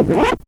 What?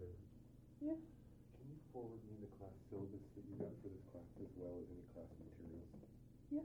Sam, can you do me a favor? Yeah. Can you forward me the class syllabus that you got for this class as well as any class materials? Yeah.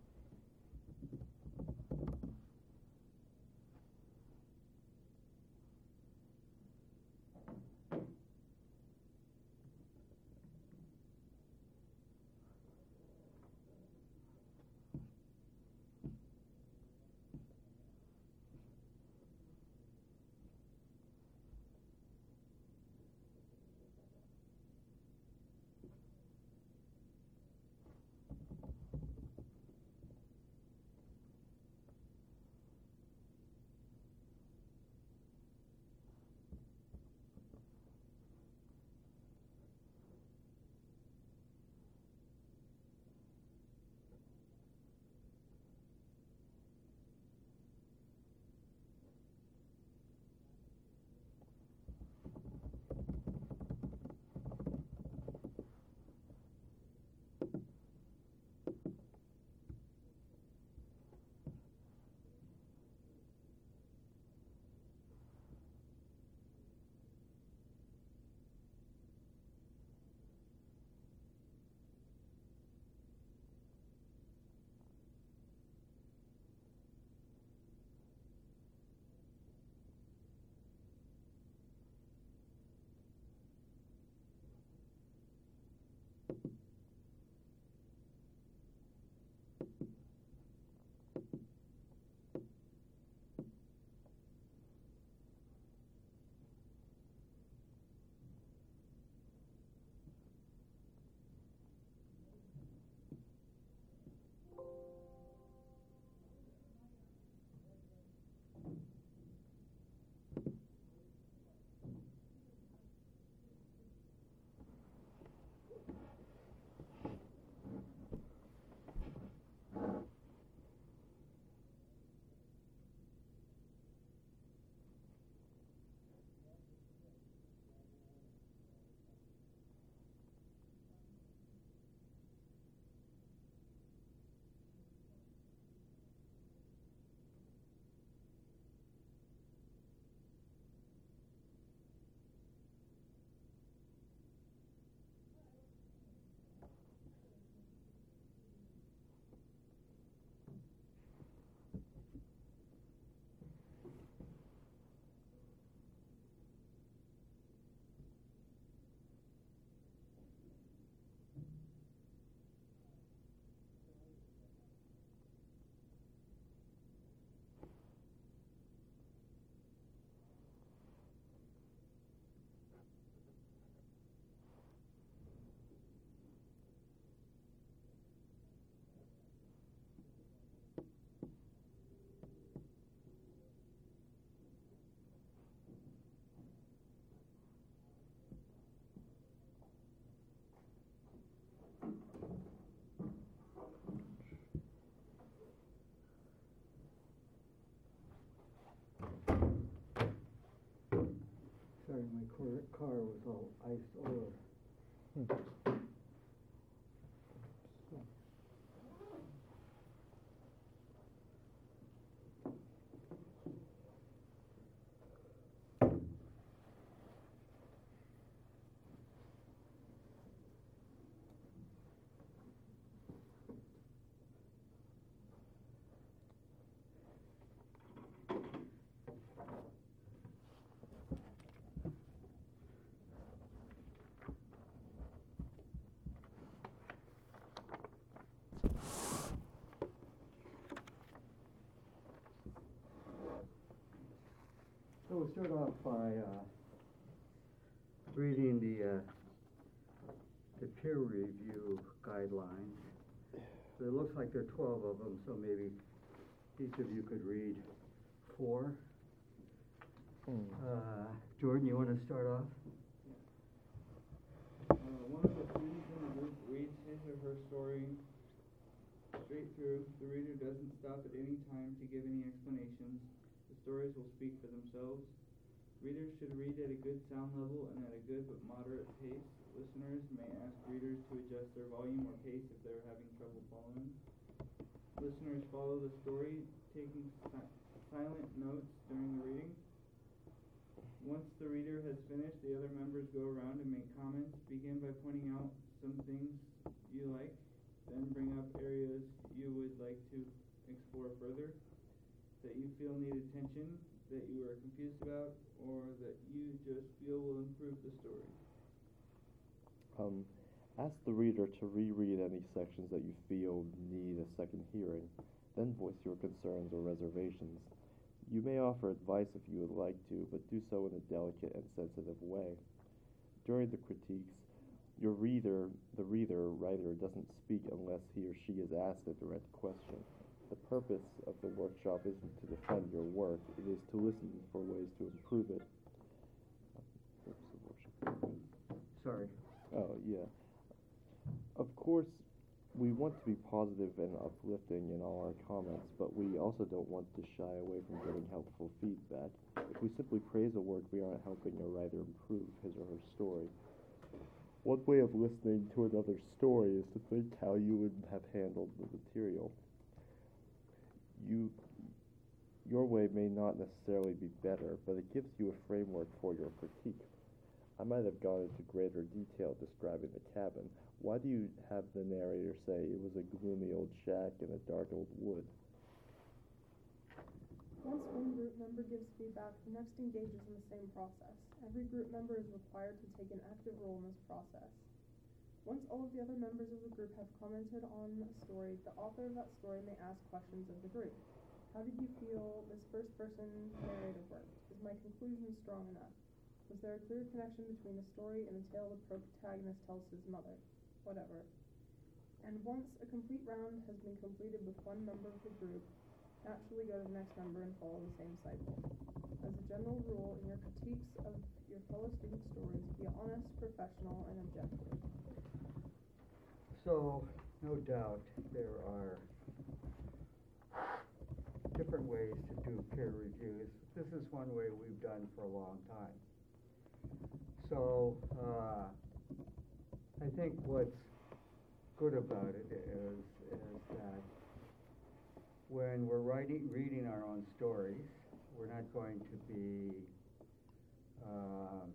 You. My car, car was all iced over. So hmm. We'll start off by uh, reading the, uh, the peer review guidelines. So it looks like there are twelve of them, so maybe each of you could read four. Uh, Jordan, you wanna start off? Uh, one of the students in the group reads his or her story straight through. The reader doesn't stop at any time to give any explanations. Stories will speak for themselves. Readers should read at a good sound level and at a good but moderate pace. Listeners may ask readers to adjust their volume or pace if they're having trouble following. Listeners follow the story, taking si- silent notes during the reading. Once the reader has finished, the other members go around and make comments. Begin by pointing out some things you like. then bring up areas you would like to explore further, that you feel need attention, that you are confused about, or that you just feel will improve the story. Um, ask the reader to reread any sections that you feel need a second hearing, then voice your concerns or reservations. You may offer advice if you would like to, but do so in a delicate and sensitive way. During the critiques, your reader, the reader, writer, doesn't speak unless he or she is asked a direct question. The purpose of the workshop isn't to defend your work, it is to listen for ways to improve it. Oops, the workshop. Sorry. Oh, yeah. Of course, we want to be positive and uplifting in all our comments, but we also don't want to shy away from giving helpful feedback. If we simply praise a work, we aren't helping a writer improve his or her story. One way of listening to another story is to think how you would have handled the material. You, your way may not necessarily be better, but it gives you a framework for your critique. I might have gone into greater detail describing the cabin. Why do you have the narrator say it was a gloomy old shack in a dark old wood? Once one group member gives feedback, the next engages in the same process. Every group member is required to take an active role in this process. Once all of the other members of the group have commented on a story, the author of that story may ask questions of the group. How did you feel this first person narrative worked? Is my conclusion strong enough? Was there a clear connection between the story and the tale the protagonist tells his mother? Whatever. And once a complete round has been completed with one member of the group, naturally go to the next member and follow the same cycle. As a general rule, in your critiques of your fellow students' stories, be honest, professional, and objective. So, no doubt, there are different ways to do peer reviews. This is one way we've done for a long time. So, uh, I think what's good about it is, is that when we're writing, reading our own stories, we're not going to be, um,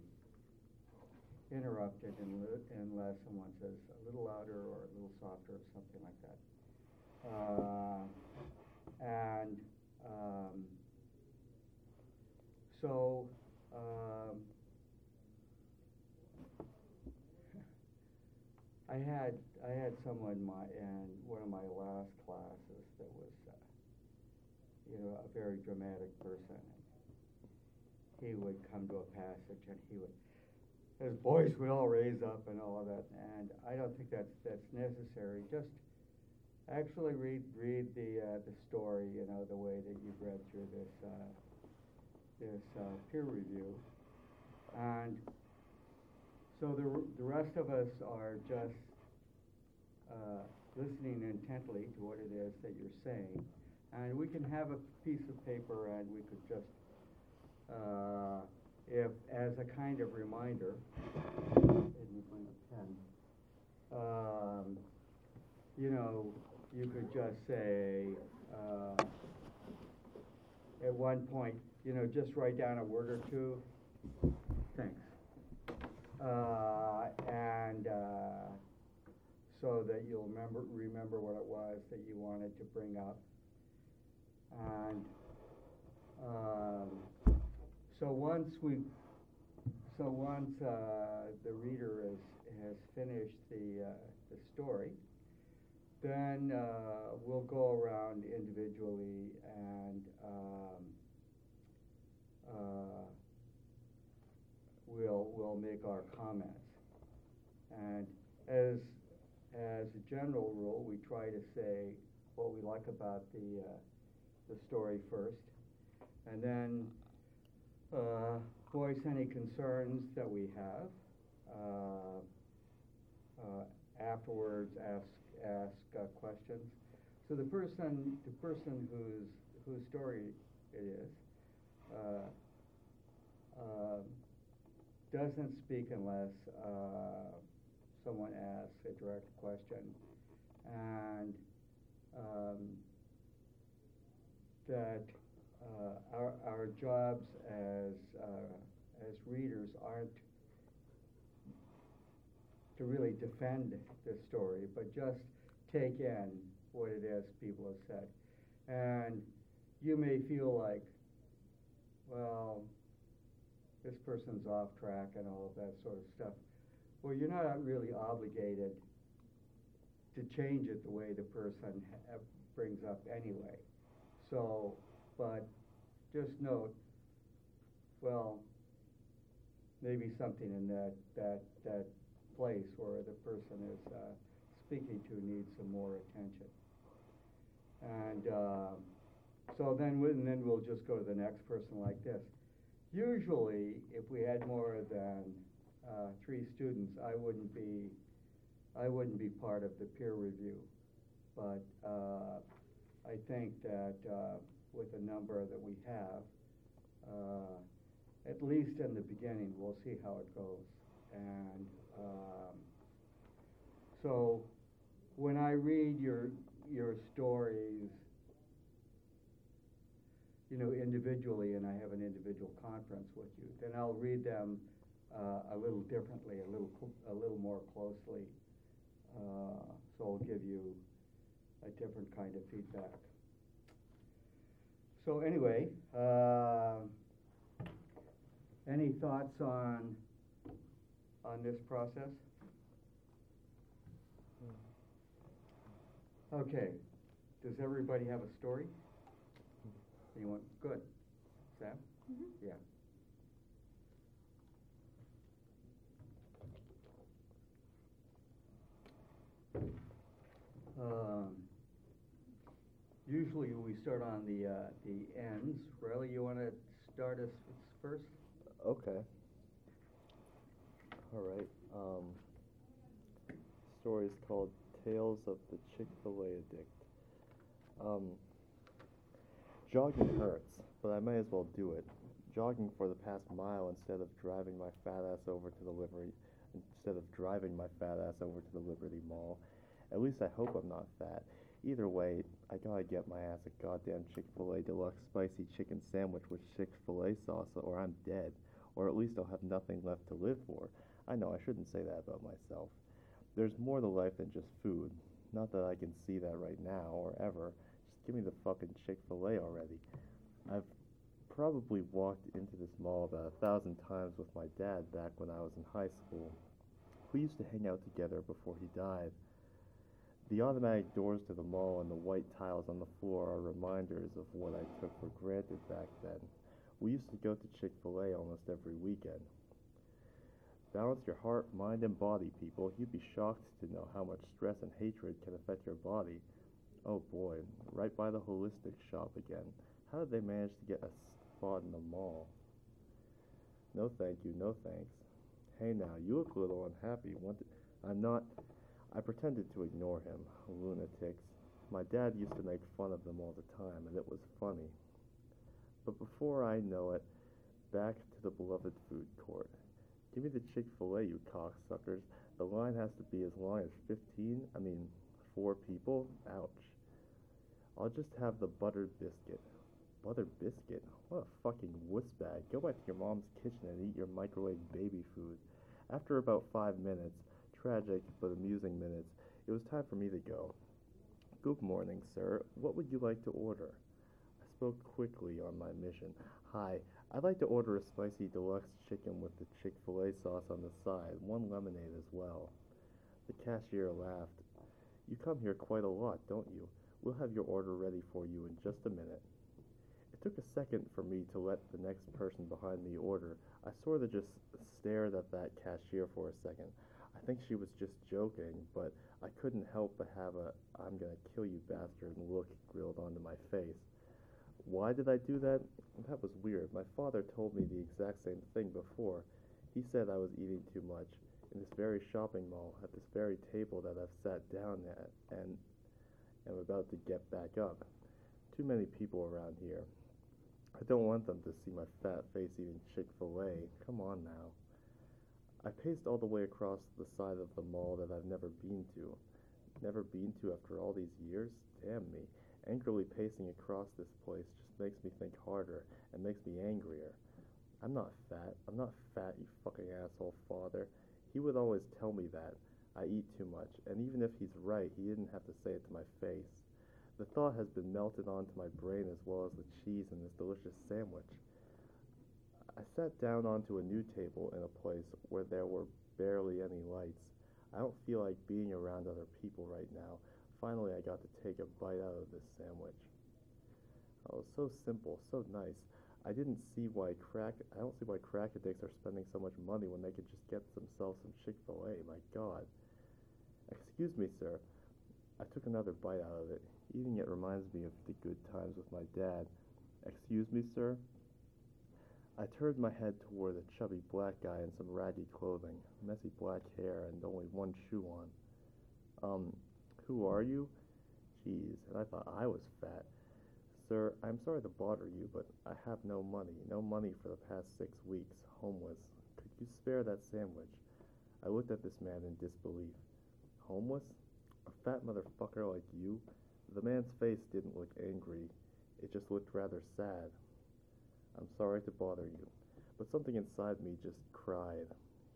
interrupted unle- unless someone says a little louder or a little softer or something like that. Uh, and um, so um, I had I had someone my in one of my last classes that was uh, you know a very dramatic person. He would come to a passage and he would his voice would all raise up and all of that, and I don't think that's that's necessary. Just actually read read the uh, the story, you know, the way that you've read through this uh, this uh, peer review, and so the the rest of us are just uh, listening intently to what it is that you're saying, and we can have a piece of paper and we could just. If, as a kind of reminder, um, you know, you could just say, uh, at one point, you know, just write down a word or two. Thanks. Uh, and, uh, so that you'll remember, remember what it was that you wanted to bring up. And, um, so once we, so once uh, the reader has, has finished the, uh, the story, then uh, we'll go around individually and um, uh, we'll, we'll make our comments. And as, as a general rule, we try to say what we like about the, uh, the story first. And then uh, voice any concerns that we have. Uh, uh, afterwards, ask ask uh, questions. So the person the person whose whose story it is uh, um, doesn't speak unless uh, someone asks a direct question, and um, that our, our jobs as, uh, as readers aren't to really defend the story, but just take in what it is people have said. And you may feel like, well, this person's off track and all of that sort of stuff. Well, you're not really obligated to change it the way the person ha- brings up anyway. So, but just note, well, maybe something in that, that, that place where the person is, uh, speaking to needs some more attention. And, um, so then, we- and then we'll just go to the next person like this. Usually, if we had more than, uh, three students, I wouldn't be, I wouldn't be part of the peer review. But, uh, I think that, uh, with the number that we have, uh, at least in the beginning, we'll see how it goes. And, um, so, when I read your, your stories, you know, individually, and I have an individual conference with you, then I'll read them, uh, a little differently, a little, cl- a little more closely. Uh, so I'll give you a different kind of feedback. So anyway, uh, any thoughts on, on this process? Okay, does everybody have a story? Anyone, good. Sam? Mhm. Yeah. Um, usually we start on the, uh, the ends. Riley, you wanna start us first? Okay. All right. Um, story is called Tales of the Chick Fil A Addict. Um, jogging hurts, but I may as well do it. Jogging for the past mile instead of driving my fat ass over to the Liberty, instead of driving my fat ass over to the Liberty Mall. At least I hope I'm not fat. Either way, I gotta get my ass a goddamn Chick Fil A deluxe spicy chicken sandwich with Chick Fil A sauce, or I'm dead. Or at least I'll have nothing left to live for. I know I shouldn't say that about myself. There's more to life than just food. Not that I can see that right now or ever. Just give me the fucking Chick Fil A already. I've probably walked into this mall about a thousand times with my dad back when I was in high school. We used to hang out together before he died. The automatic doors to the mall and the white tiles on the floor are reminders of what I took for granted back then. We used to go to Chick fil A almost every weekend. Balance your heart, mind, and body, people. You'd be shocked to know how much stress and hatred can affect your body. Oh boy, right by the holistic shop again. How did they manage to get a spot in the mall? No thank you, no thanks. Hey now, you look a little unhappy. I'm not. I pretended to ignore him. Lunatics. My dad used to make fun of them all the time, and it was funny. But before I know it, back to the beloved food court. Give me the Chick fil A, you cocksuckers. The line has to be as long as 15, I mean, four people? Ouch. I'll just have the buttered biscuit. Buttered biscuit? What a fucking wuss bag. Go back to your mom's kitchen and eat your microwave baby food. After about five minutes, tragic but amusing minutes, it was time for me to go. Good morning, sir. What would you like to order? I spoke quickly on my mission. Hi, I'd like to order a spicy deluxe chicken with the Chick fil A sauce on the side, one lemonade as well. The cashier laughed. You come here quite a lot, don't you? We'll have your order ready for you in just a minute. It took a second for me to let the next person behind me order. I sort of just stared at that cashier for a second. I think she was just joking, but I couldn't help but have a I'm gonna kill you bastard look grilled onto my face. Why did I do that? That was weird. My father told me the exact same thing before. He said I was eating too much in this very shopping mall at this very table that I've sat down at and am about to get back up. Too many people around here. I don't want them to see my fat face eating Chick fil A. Come on now. I paced all the way across the side of the mall that I've never been to. Never been to after all these years? Damn me. Angrily pacing across this place just makes me think harder and makes me angrier. I'm not fat. I'm not fat, you fucking asshole father. He would always tell me that. I eat too much, and even if he's right, he didn't have to say it to my face. The thought has been melted onto my brain as well as the cheese in this delicious sandwich. I sat down onto a new table in a place where there were barely any lights. I don't feel like being around other people right now. Finally, I got to take a bite out of this sandwich. Oh, so simple, so nice. I didn't see why crack. I don't see why crack addicts are spending so much money when they could just get themselves some Chick Fil A. My God. Excuse me, sir. I took another bite out of it. Eating it reminds me of the good times with my dad. Excuse me, sir. I turned my head toward a chubby black guy in some raggy clothing, messy black hair, and only one shoe on. Um, who are you? Jeez, and I thought I was fat. Sir, I'm sorry to bother you, but I have no money. No money for the past six weeks, homeless. Could you spare that sandwich? I looked at this man in disbelief. Homeless? A fat motherfucker like you? The man's face didn't look angry. It just looked rather sad. I'm sorry to bother you, but something inside me just cried.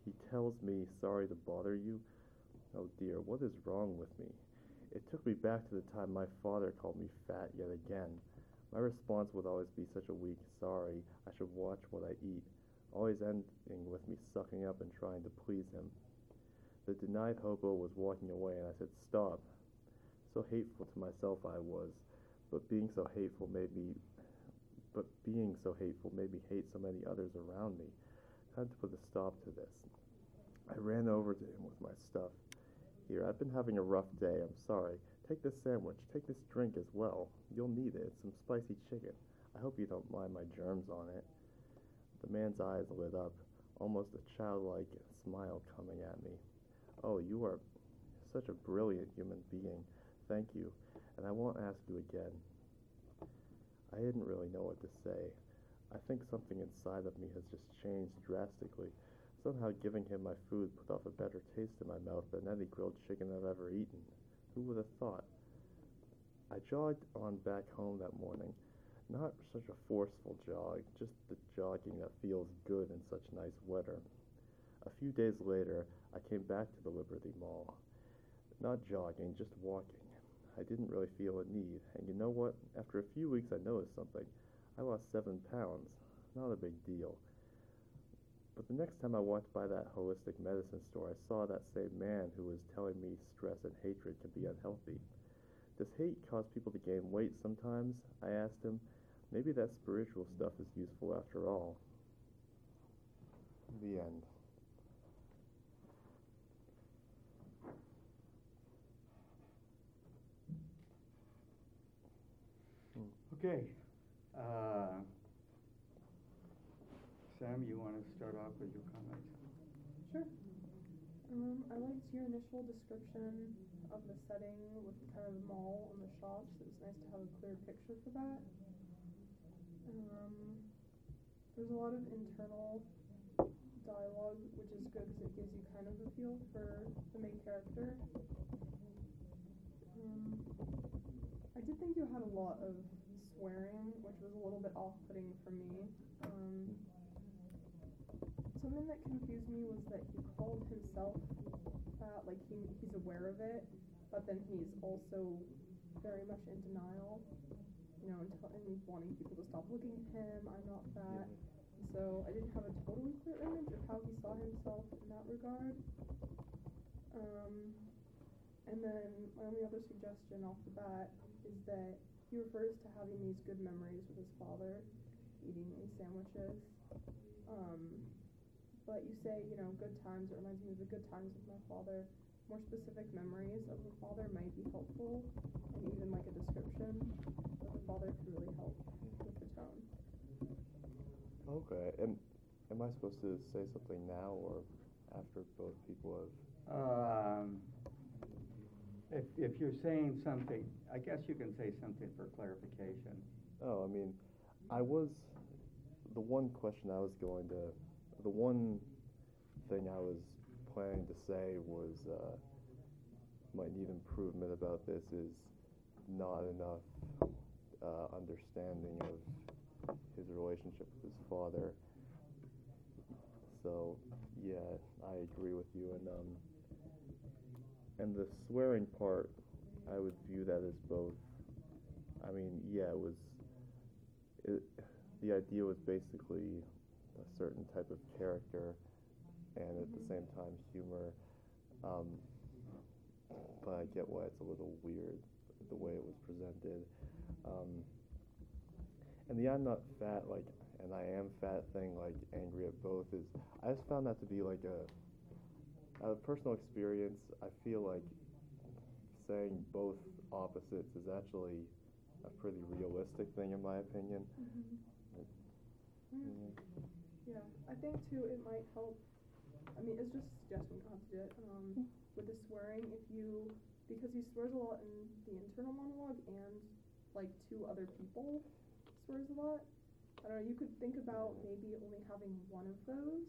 He tells me sorry to bother you? Oh dear, what is wrong with me? It took me back to the time my father called me fat yet again. My response would always be such a weak sorry. I should watch what I eat, always ending with me sucking up and trying to please him. The denied hobo was walking away, and I said, Stop. So hateful to myself I was, but being so hateful made me but being so hateful made me hate so many others around me. I had to put a stop to this. I ran over to him with my stuff. Here, I've been having a rough day. I'm sorry. Take this sandwich. Take this drink as well. You'll need it. It's some spicy chicken. I hope you don't mind my germs on it. The man's eyes lit up, almost a childlike smile coming at me. Oh, you are such a brilliant human being. Thank you. And I won't ask you again. I didn't really know what to say. I think something inside of me has just changed drastically. Somehow giving him my food put off a better taste in my mouth than any grilled chicken I've ever eaten. Who would have thought? I jogged on back home that morning. Not such a forceful jog, just the jogging that feels good in such nice weather. A few days later, I came back to the Liberty Mall. Not jogging, just walking. I didn't really feel a need. And you know what? After a few weeks, I noticed something. I lost seven pounds. Not a big deal. But the next time I walked by that holistic medicine store, I saw that same man who was telling me stress and hatred can be unhealthy. Does hate cause people to gain weight sometimes? I asked him. Maybe that spiritual stuff is useful after all. The end. Okay, uh, Sam, you wanna start off with your comments? Sure. Um, I liked your initial description of the setting with kind of the mall and the shops. It was nice to have a clear picture for that. Um, there's a lot of internal dialogue, which is good because it gives you kind of a feel for the main character. Um, I did think you had a lot of swearing, which was a little bit off-putting for me. Um, something that confused me was that he called himself fat, like he he's aware of it, but then he's also very much in denial, you know, and, t- and wanting people to stop looking at him. I'm not fat. So I didn't have a totally clear image of how he saw himself in that regard. Um, and then my only other suggestion off the bat is that he refers to having these good memories with his father, eating these sandwiches. Um, but you say, you know, good times, it reminds me of the good times with my father. More specific memories of the father might be helpful, and even like a description of the father could really help with the tone. Okay, and am I supposed to say something now or after both people have? Um, if, if you're saying something, I guess you can say something for clarification. Oh, I mean, I was the one question I was going to, the one thing I was planning to say was uh, might need improvement about this is not enough uh, understanding of his relationship with his father. So yeah, I agree with you, and um, And the swearing part, I would view that as both. I mean, yeah, it was. It, the idea was basically a certain type of character, and at the same time humor. Um, but I get why it's a little weird the way it was presented. Um, and the I'm not fat, like, and I am fat thing, like, angry at both, is I just found that to be like a, out of personal experience, I feel like saying both opposites is actually a pretty realistic thing, in my opinion. Mhm. Like, Yeah. I think too, it might help, I mean, it's just a suggestion, you don't have to do it, um, with the swearing, if you, because he swears a lot in the internal monologue and, like, to other people swears a lot. I don't know, you could think about maybe only having one of those,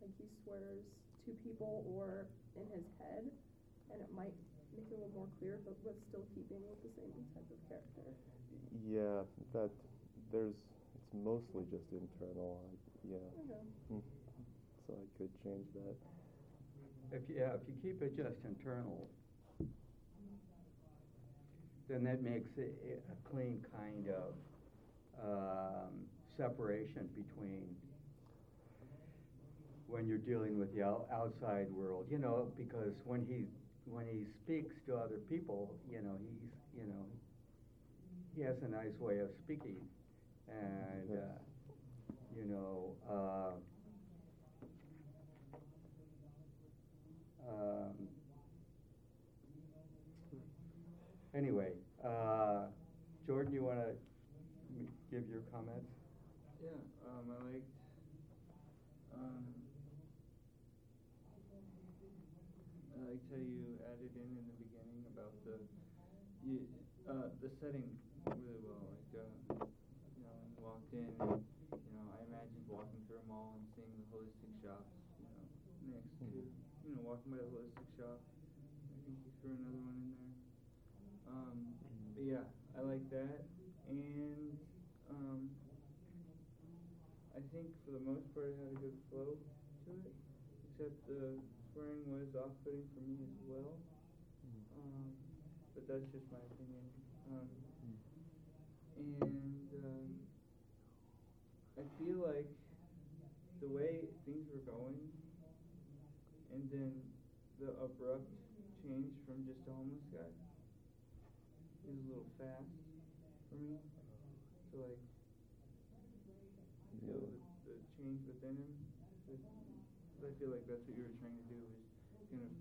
like he swears to people or in his head, and it might make it a little more clear, but with still keeping with the same type of character. Yeah, that there's it's mostly just internal. I, yeah, Okay. Hmm. so I could change that. If, you- yeah, if you keep it just internal, then that makes it a clean kind of, um, separation between when you're dealing with the outside world, you know, because when he, when he speaks to other people, you know, he's, you know, he has a nice way of speaking, and, uh, you know, uh, um, anyway, uh, Jordan, you wanna give your comments? Yeah, um, I liked, um, I liked how you added in in the beginning about the, you, uh, the setting really well, like, uh, you know, when you walked in, and, you know, I imagined walking through a mall and seeing the holistic shops, you know, next to, you know, walking by the holistic shop. I think you threw another one in there. Um, but yeah, I like that, and, um, I think for the most part it had a good flow to it, except the was off-putting for me as well. Um, but that's just my opinion. Um, and um, I feel like the way things were going, and then the abrupt change from just a homeless guy is a little fast for me. So like feel the, the change within him. I feel like that's what you were trying to do is kind of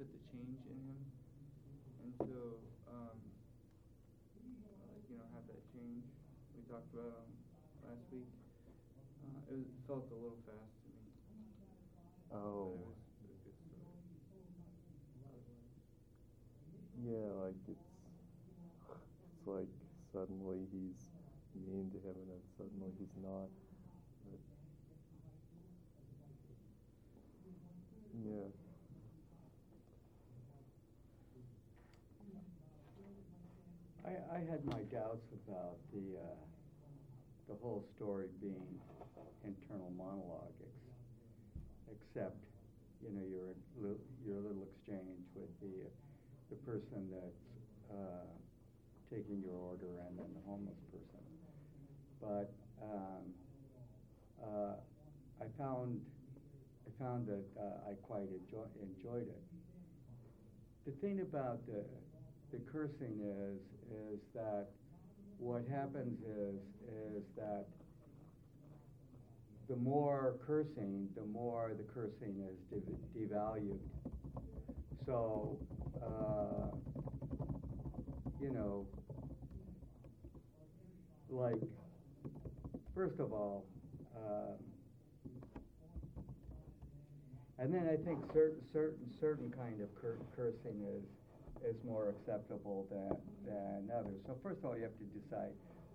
put the change in him, and so um, like you know have that change um, last week. Uh, it was, felt a little fast to me. Oh. It was Yeah, like it's it's like suddenly he's mean to him and then suddenly he's not. But yeah. I, I had my doubts about the, uh, the whole story being internal monologue, ex- except, you know, your, your little exchange with the, the person that's, uh, taking your order and then the homeless person. But, um, uh, I found, I found that, uh, I quite enjoy, enjoyed it. The thing about the, the cursing is, is that what happens is, is that the more cursing, the more the cursing is dev- devalued. So, uh, you know, like, first of all, um, and then I think certain, certain, certain kind of cur- cursing is, is more acceptable than, than others. So first of all, you have to decide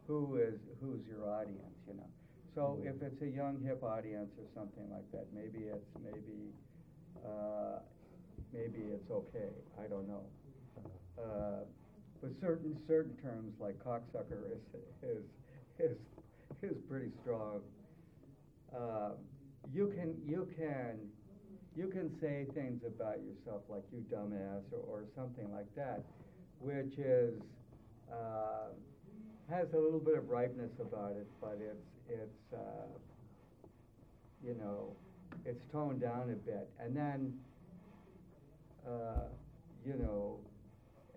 who is, who's your audience, you know. So if it's a young hip audience or something like that, maybe it's, maybe, uh, maybe it's okay, I don't know. Uh, but certain, certain terms like cocksucker is, is, is, is pretty strong. Uh, you can, you can, you can say things about yourself like you dumbass or, or something like that, which is, uh, has a little bit of ripeness about it, but it's, it's, uh, you know, it's toned down a bit. And then, uh, you know,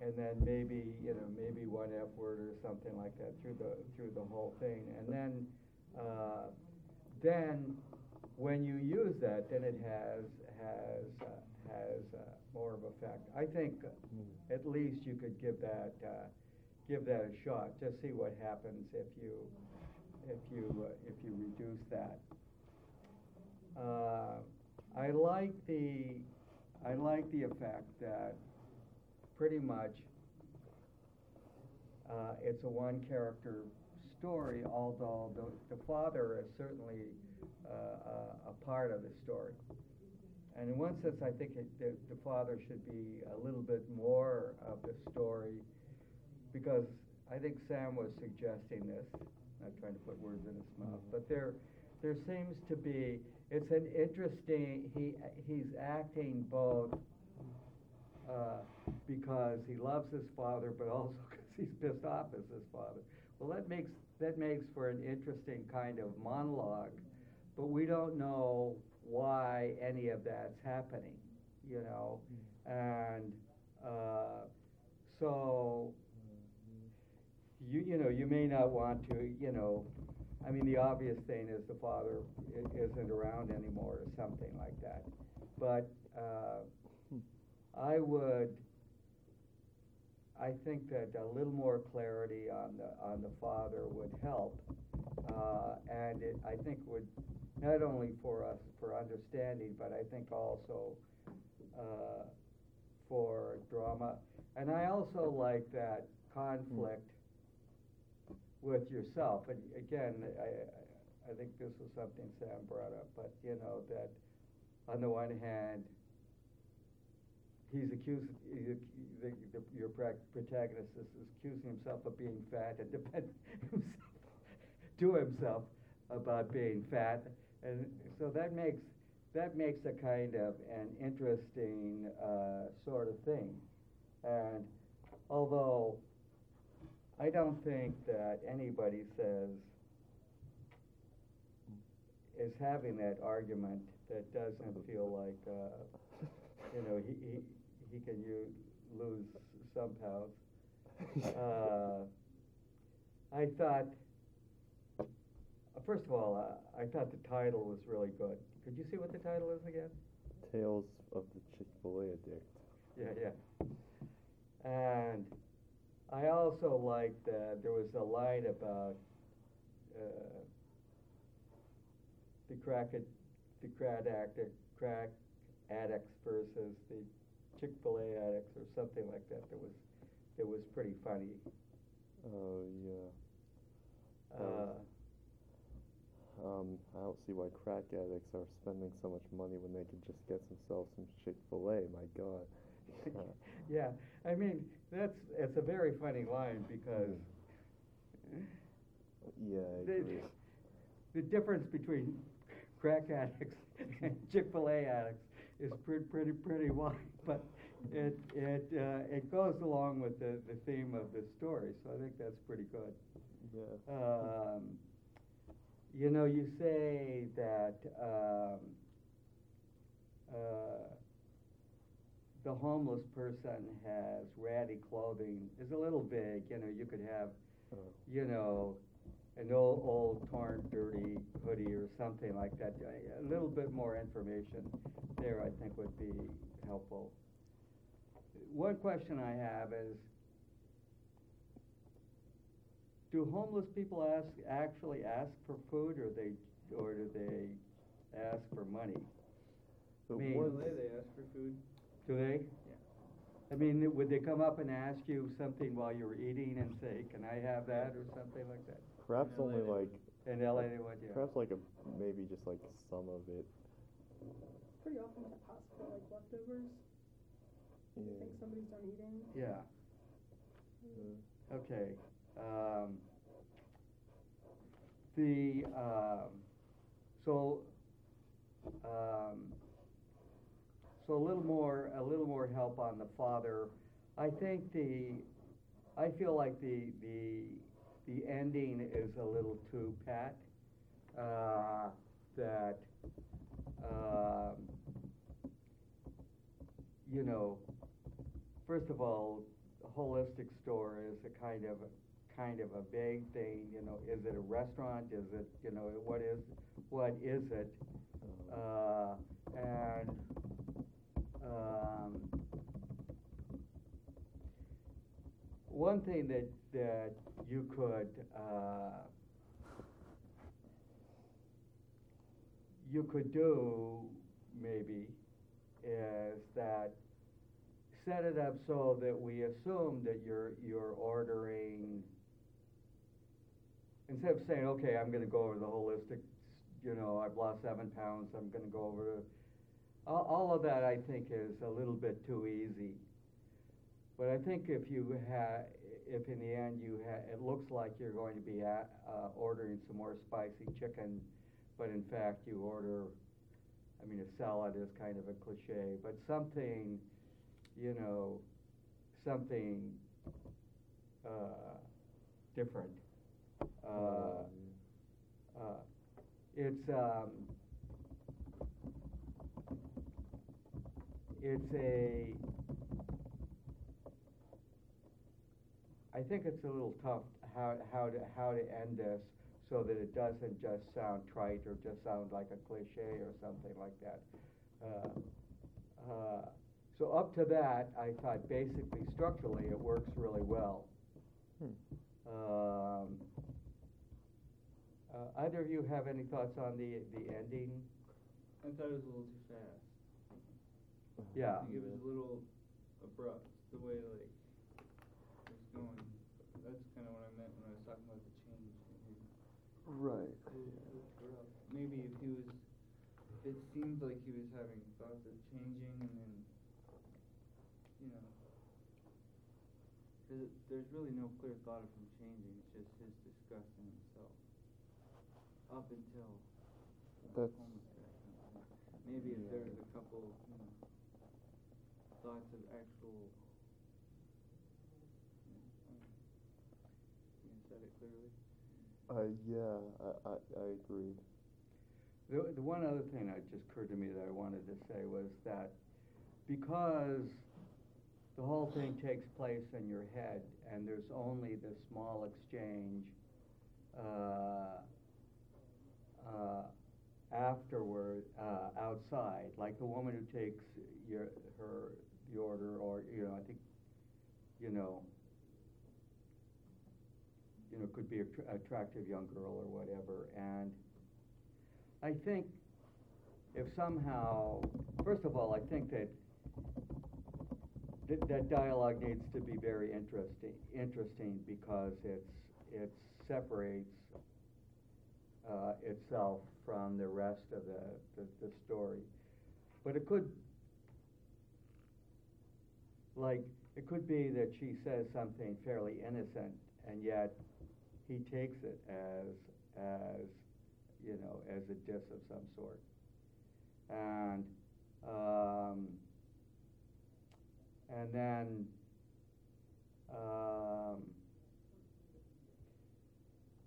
and then maybe, you know, maybe one F word or something like that through the, through the whole thing. And then, uh, then when you use that, then it has, has, uh, has uh, more of effect. I think Hmm. at least you could give that, uh, give that a shot, just see what happens if you, if you, uh, if you reduce that. Uh, I like the, I like the effect that pretty much uh, it's a one-character story, although the, the father is certainly uh, a, a part of the story. And in one sense, I think it, the, the father should be a little bit more of the story, because I think Sam was suggesting this, not trying to put words in his mouth, but there, there seems to be, it's an interesting, he, he's acting both uh, because he loves his father, but also because he's pissed off as his father. Well, that makes, that makes for an interesting kind of monologue, but we don't know why any of that's happening, you know? And, uh, so, you, you know, you may not want to, you know, I mean, the obvious thing is the father i- isn't around anymore or something like that. But, uh, I would, I think that a little more clarity on the, on the father would help. Uh, and it, I think would, not only for us, for understanding, but I think also, uh, for drama. And I also like that conflict with yourself. And again, I, I- think this was something Sam brought up, but you know, that on the one hand, he's accused, he's, the, the, your protagonist is accusing himself of being fat and defending himself to himself about being fat. And so that makes, that makes a kind of an interesting, uh, sort of thing. And although I don't think that anybody says, is having that argument that doesn't feel like, uh, you know, he, he, he can lose some pounds. Uh, I thought, first of all, uh, I thought the title was really good. Could you see what the title is again? Tales of the Chick-fil-A addict. Yeah, yeah. And I also liked, uh, there was a line about, uh, the crack, ad- the crack addict, crack addicts versus the Chick-fil-A addicts or something like that, that was, that was pretty funny. Oh, yeah. Uh. Um, I don't see why crack addicts are spending so much money when they could just get themselves some Chick-fil-A, my god. Yeah, I mean, that's, it's a very funny line because yeah, the, the difference between crack addicts and Chick-fil-A addicts is pretty, pretty, pretty wide, but it, it, uh, it goes along with the, the theme of the story, so I think that's pretty good. Yeah. Um, you know, you say that, um, uh, the homeless person has ratty clothing is a little big, you know, you could have, Uh, you know, an old, old torn, dirty hoodie or something like that. A little bit more information there, I think, would be helpful. One question I have is, do homeless people ask, actually ask for food, or they, or do they ask for money? but Me. One once- day they ask for food. Do they? Yeah. I mean, would they come up and ask you something while you were eating and say, can I have that, or something like that? perhaps No, only they like, In LA, they would, yeah. perhaps like a, maybe just like some of it. Pretty often to pass for like leftovers, if you think somebody's done eating. Yeah, Uh, okay. Um, the, um, so, um, so a little more, a little more help on the father. I think the, I feel like the, the, the ending is a little too pat. Uh, that, um, you know, first of all, holistic store is a kind of, kind of a vague thing, you know, is it a restaurant, is it, you know, what is, what is it? Uh, and, um, one thing that, that you could, uh, you could do, maybe, is that set it up so that we assume that you're, you're ordering, instead of saying, okay, I'm gonna go over the holistic, you know, I've lost seven pounds, I'm gonna go over, all, all of that, I think, is a little bit too easy. But I think if you ha, if in the end you ha, it looks like you're going to be at, uh, ordering some more spicy chicken, but in fact you order, I mean, a salad is kind of a cliche, but something, you know, something, uh, different. Uh, uh, it's, um, it's a, I think it's a little tough how, how to, how to end this so that it doesn't just sound trite or just sound like a cliche or something like that. Uh, uh, so up to that, I thought basically structurally it works really well. Hmm. Um, uh, either of you have any thoughts on the, the ending? I thought it was a little too fast. Yeah. I think it was a little abrupt, the way like it was going. That's kind of what I meant when I was talking about the change. Right. It was. Maybe if he was, it seemed like he was having thoughts of changing and then, you know, cause there's really no clear thought of him changing, it's just his disgust in himself. Up until the That's- homeless guy comes in. Maybe if there was a couple, you know, thoughts of actual, you know, um, you said it clearly. Uh, yeah, I, I, I agree. The, the one other thing that just occurred to me that I wanted to say was that because the whole thing takes place in your head and there's only this small exchange uh, uh, afterward, uh, outside, like the woman who takes your, her, the order, or, you know, I think, you know, you know, could be a tr- attractive young girl or whatever, and I think if somehow, first of all, I think that that, that dialogue needs to be very interesting, interesting because it's, it separates uh, itself from the rest of the, the, the story. But it could, like, it could be that she says something fairly innocent, and yet he takes it as, as, you know, as a diss of some sort. And, um, and then, um,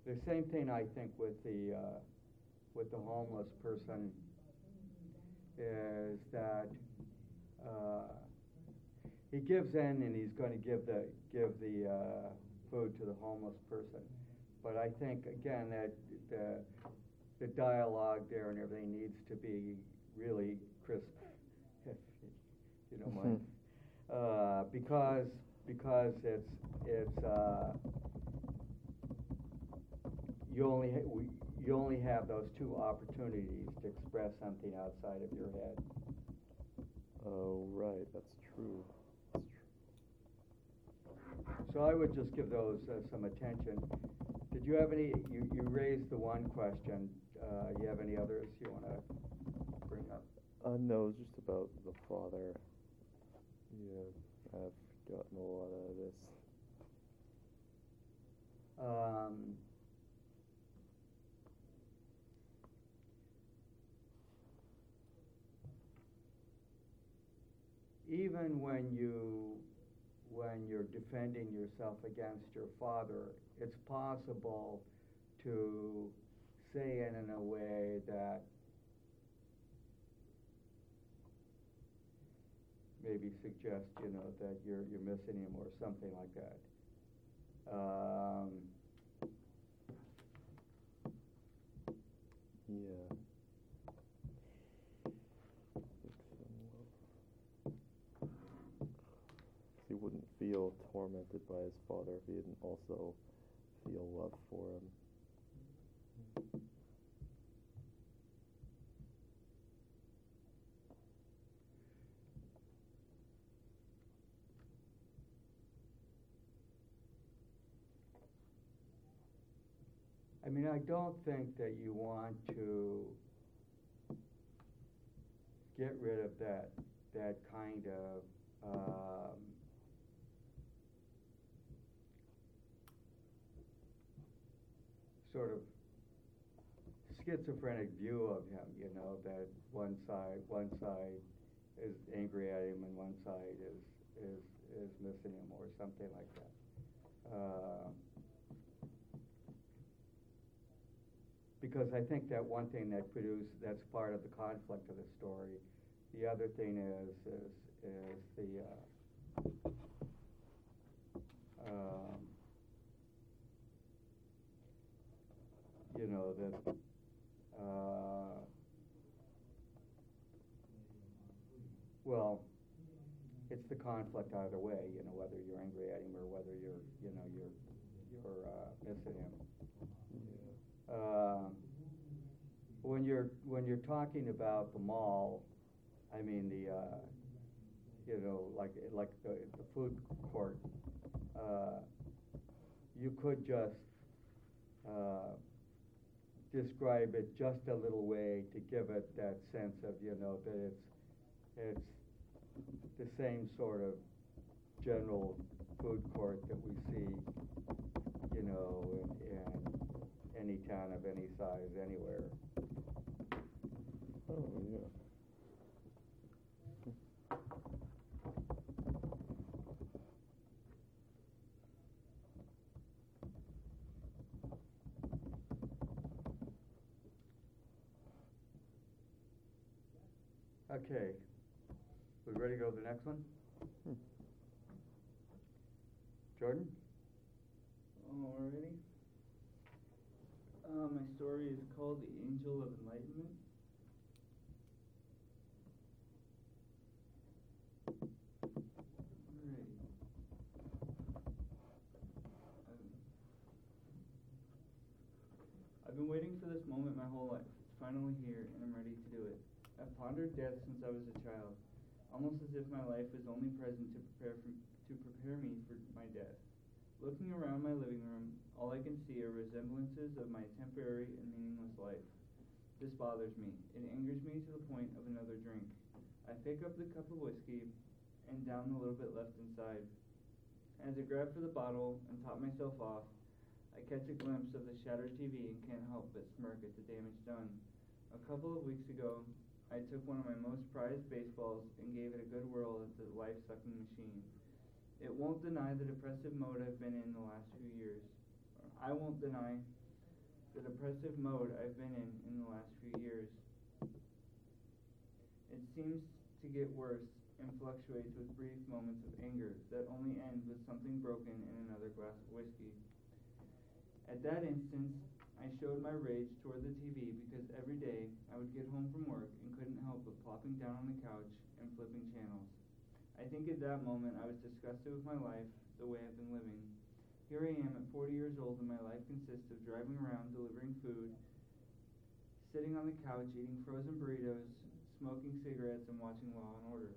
the same thing I think with the, uh, with the homeless person is that, uh, he gives in and he's gonna give the, give the, uh, food to the homeless person. But I think, again, that the, the dialogue there and everything needs to be really crisp, if you don't mind. Uh, because, because it's, it's, uh, you only, ha- we, you only have those two opportunities to express something outside of your head. Oh, right, that's true. That's true. So I would just give those uh, some attention. Did you have any, you, you raised the one question, uh, you have any others you wanna bring up? Uh, no, it's just about the father. Yeah, I've gotten a lot out of this. Um, even when you, when you're defending yourself against your father, it's possible to say it in a way that maybe suggest, you know, that you're, you're missing him or something like that. Um, Yeah. Fix some love. He wouldn't feel tormented by his father if he didn't also feel love for him. I mean, I don't think that you want to get rid of that, that kind of, um, sort of schizophrenic view of him, you know, that one side, one side is angry at him and one side is, is, is missing him or something like that. Uh, because I think that one thing that produced, that's part of the conflict of the story. The other thing is, is, is the, uh, um, you know, that, uh, well, it's the conflict either way, you know, whether you're angry at him or whether you're, you know, you're, you're, uh, missing him. Uh, when you're, when you're talking about the mall, I mean, the, uh, you know, like, like the, the food court, uh, you could just, uh, describe it just a little way to give it that sense of, you know, that it's, it's the same sort of general food court that we see, you know, in, in any town of any size anywhere. Oh, yeah. Okay, we ready to go to the next one? Hmm. Jordan? Alrighty. Uh, my story is called The Angel of Enlightenment. Alrighty. Um, I've been waiting for this moment my whole life. It's finally here, and I'm ready to do it. I've pondered death since I was a child, almost as if my life was only present to prepare for, to prepare me for my death. Looking around my living room, all I can see are resemblances of my temporary and meaningless life. This bothers me. It angers me to the point of another drink. I pick up the cup of whiskey and down the little bit left inside. As I grab for the bottle and top myself off, I catch a glimpse of the shattered TV and can't help but smirk at the damage done. A couple of weeks ago, I took one of my most prized baseballs and gave it a good whirl at the life sucking machine. It won't deny the depressive mode I've been in the last few years. I won't deny the depressive mode I've been in in the last few years. It seems to get worse and fluctuates with brief moments of anger that only end with something broken in another glass of whiskey. At that instance, I showed my rage toward the TV because every day I would get home from work and couldn't help but plopping down on the couch and flipping channels. I think at that moment I was disgusted with my life, the way I've been living. Here I am at 40 years old and my life consists of driving around delivering food, sitting on the couch eating frozen burritos, smoking cigarettes, and watching Law and Order.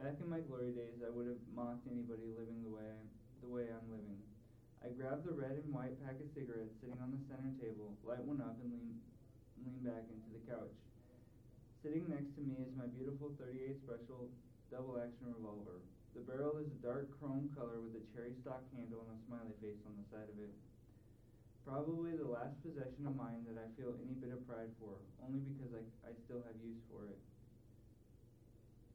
Back in my glory days, I would have mocked anybody living the way, the way I'm living. I grab the red and white pack of cigarettes sitting on the center table, light one up, and lean, lean back into the couch. Sitting next to me is my beautiful 38 Special double action revolver. The barrel is a dark chrome color with a cherry stock handle and a smiley face on the side of it. Probably the last possession of mine that I feel any bit of pride for, only because I, I still have use for it.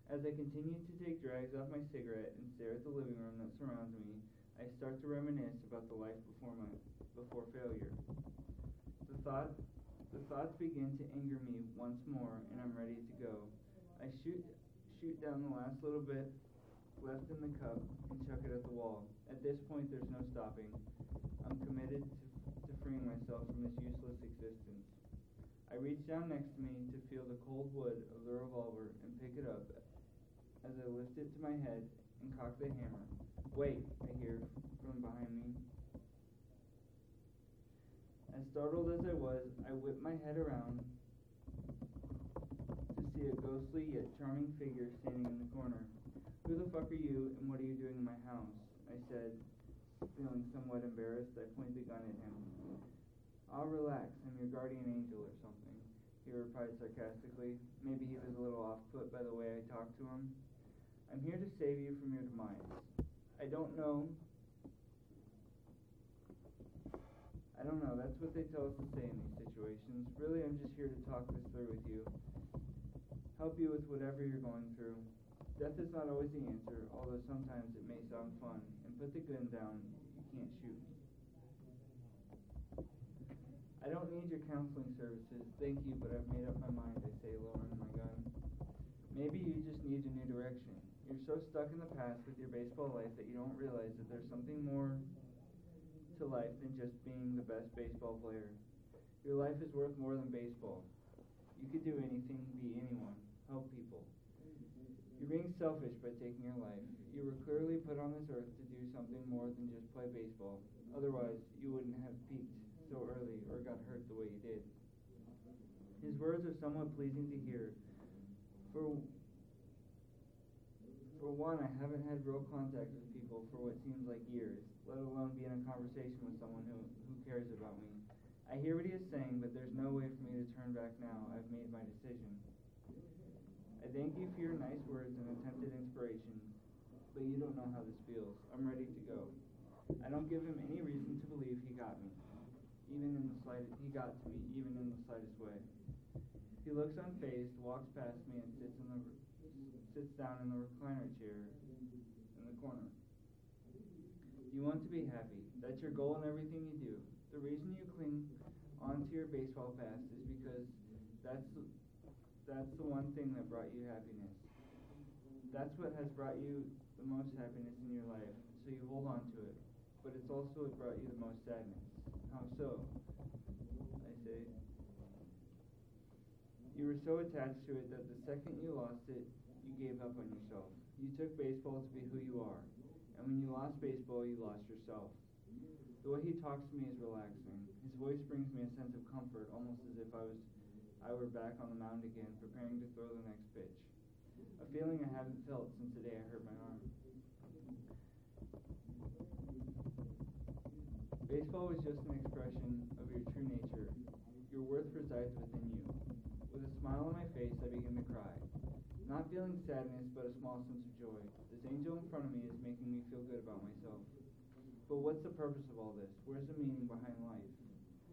As I continue to take drags off my cigarette and stare at the living room that surrounds me, I start to reminisce about the life before my before failure. The thought the thoughts begin to anger me once more and I'm ready to go. I shoot shoot down the last little bit left in the cup and chuck it at the wall. At this point there's no stopping. I'm committed to, to freeing myself from this useless existence. I reach down next to me to feel the cold wood of the revolver and pick it up as I lift it to my head and cock the hammer. Wait, I hear from behind me. As startled as I was, I whipped my head around to see a ghostly yet charming figure standing in the corner. Who the fuck are you and what are you doing in my house? I said, feeling somewhat embarrassed. I pointed the gun at him. I'll relax, I'm your guardian angel or something, he replied sarcastically. Maybe he was a little off put by the way I talked to him. I'm here to save you from your demise. I don't know. I don't know, that's what they tell us to say in these situations. Really, I'm just here to talk this through with you. Help you with whatever you're going through. Death is not always the answer, although sometimes it may sound fun. And put the gun down, you can't shoot. I don't need your counseling services, thank you, but I've made up my mind, I say, lowering my gun. Maybe you just need a new direction. You're so stuck in the past with your baseball life that you don't realize that there's something more to life than just being the best baseball player. Your life is worth more than baseball. You could do anything, be anyone, help people. You're being selfish by taking your life. You were clearly put on this earth to do something more than just play baseball. Otherwise, you wouldn't have peaked so early or got hurt the way you did. His words are somewhat pleasing to hear. For for one, I haven't had real contact with people for what seems like years, let alone be in a conversation with someone who, who cares about me. I hear what he is saying, but there's no way for me to turn back now. I've made my decision. I thank you for your nice words and attempted inspiration, but you don't know how this feels. I'm ready to go. I don't give him any reason to believe he got me, even in the slightest. He got to me, even in the slightest way. He looks unfazed, walks past me, and sits down in the recliner chair in the corner. You want to be happy. That's your goal in everything you do. The reason you cling onto your baseball past is because that's that's the one thing that brought you happiness. That's what has brought you the most happiness in your life, so you hold on to it. But it's also what brought you the most sadness. How so? I say. You were so attached to it that the second you lost it, gave up on yourself. You took baseball to be who you are. And when you lost baseball, you lost yourself. The way he talks to me is relaxing. His voice brings me a sense of comfort, almost as if I was I were back on the mound again, preparing to throw the next pitch. A feeling I haven't felt since the day I hurt my arm. Baseball was just an expression of your true nature. Your worth resides within you. With a smile on my face, I begin to cry. Not feeling sadness, but a small sense of joy. This angel in front of me is making me feel good about myself. But what's the purpose of all this? Where's the meaning behind life?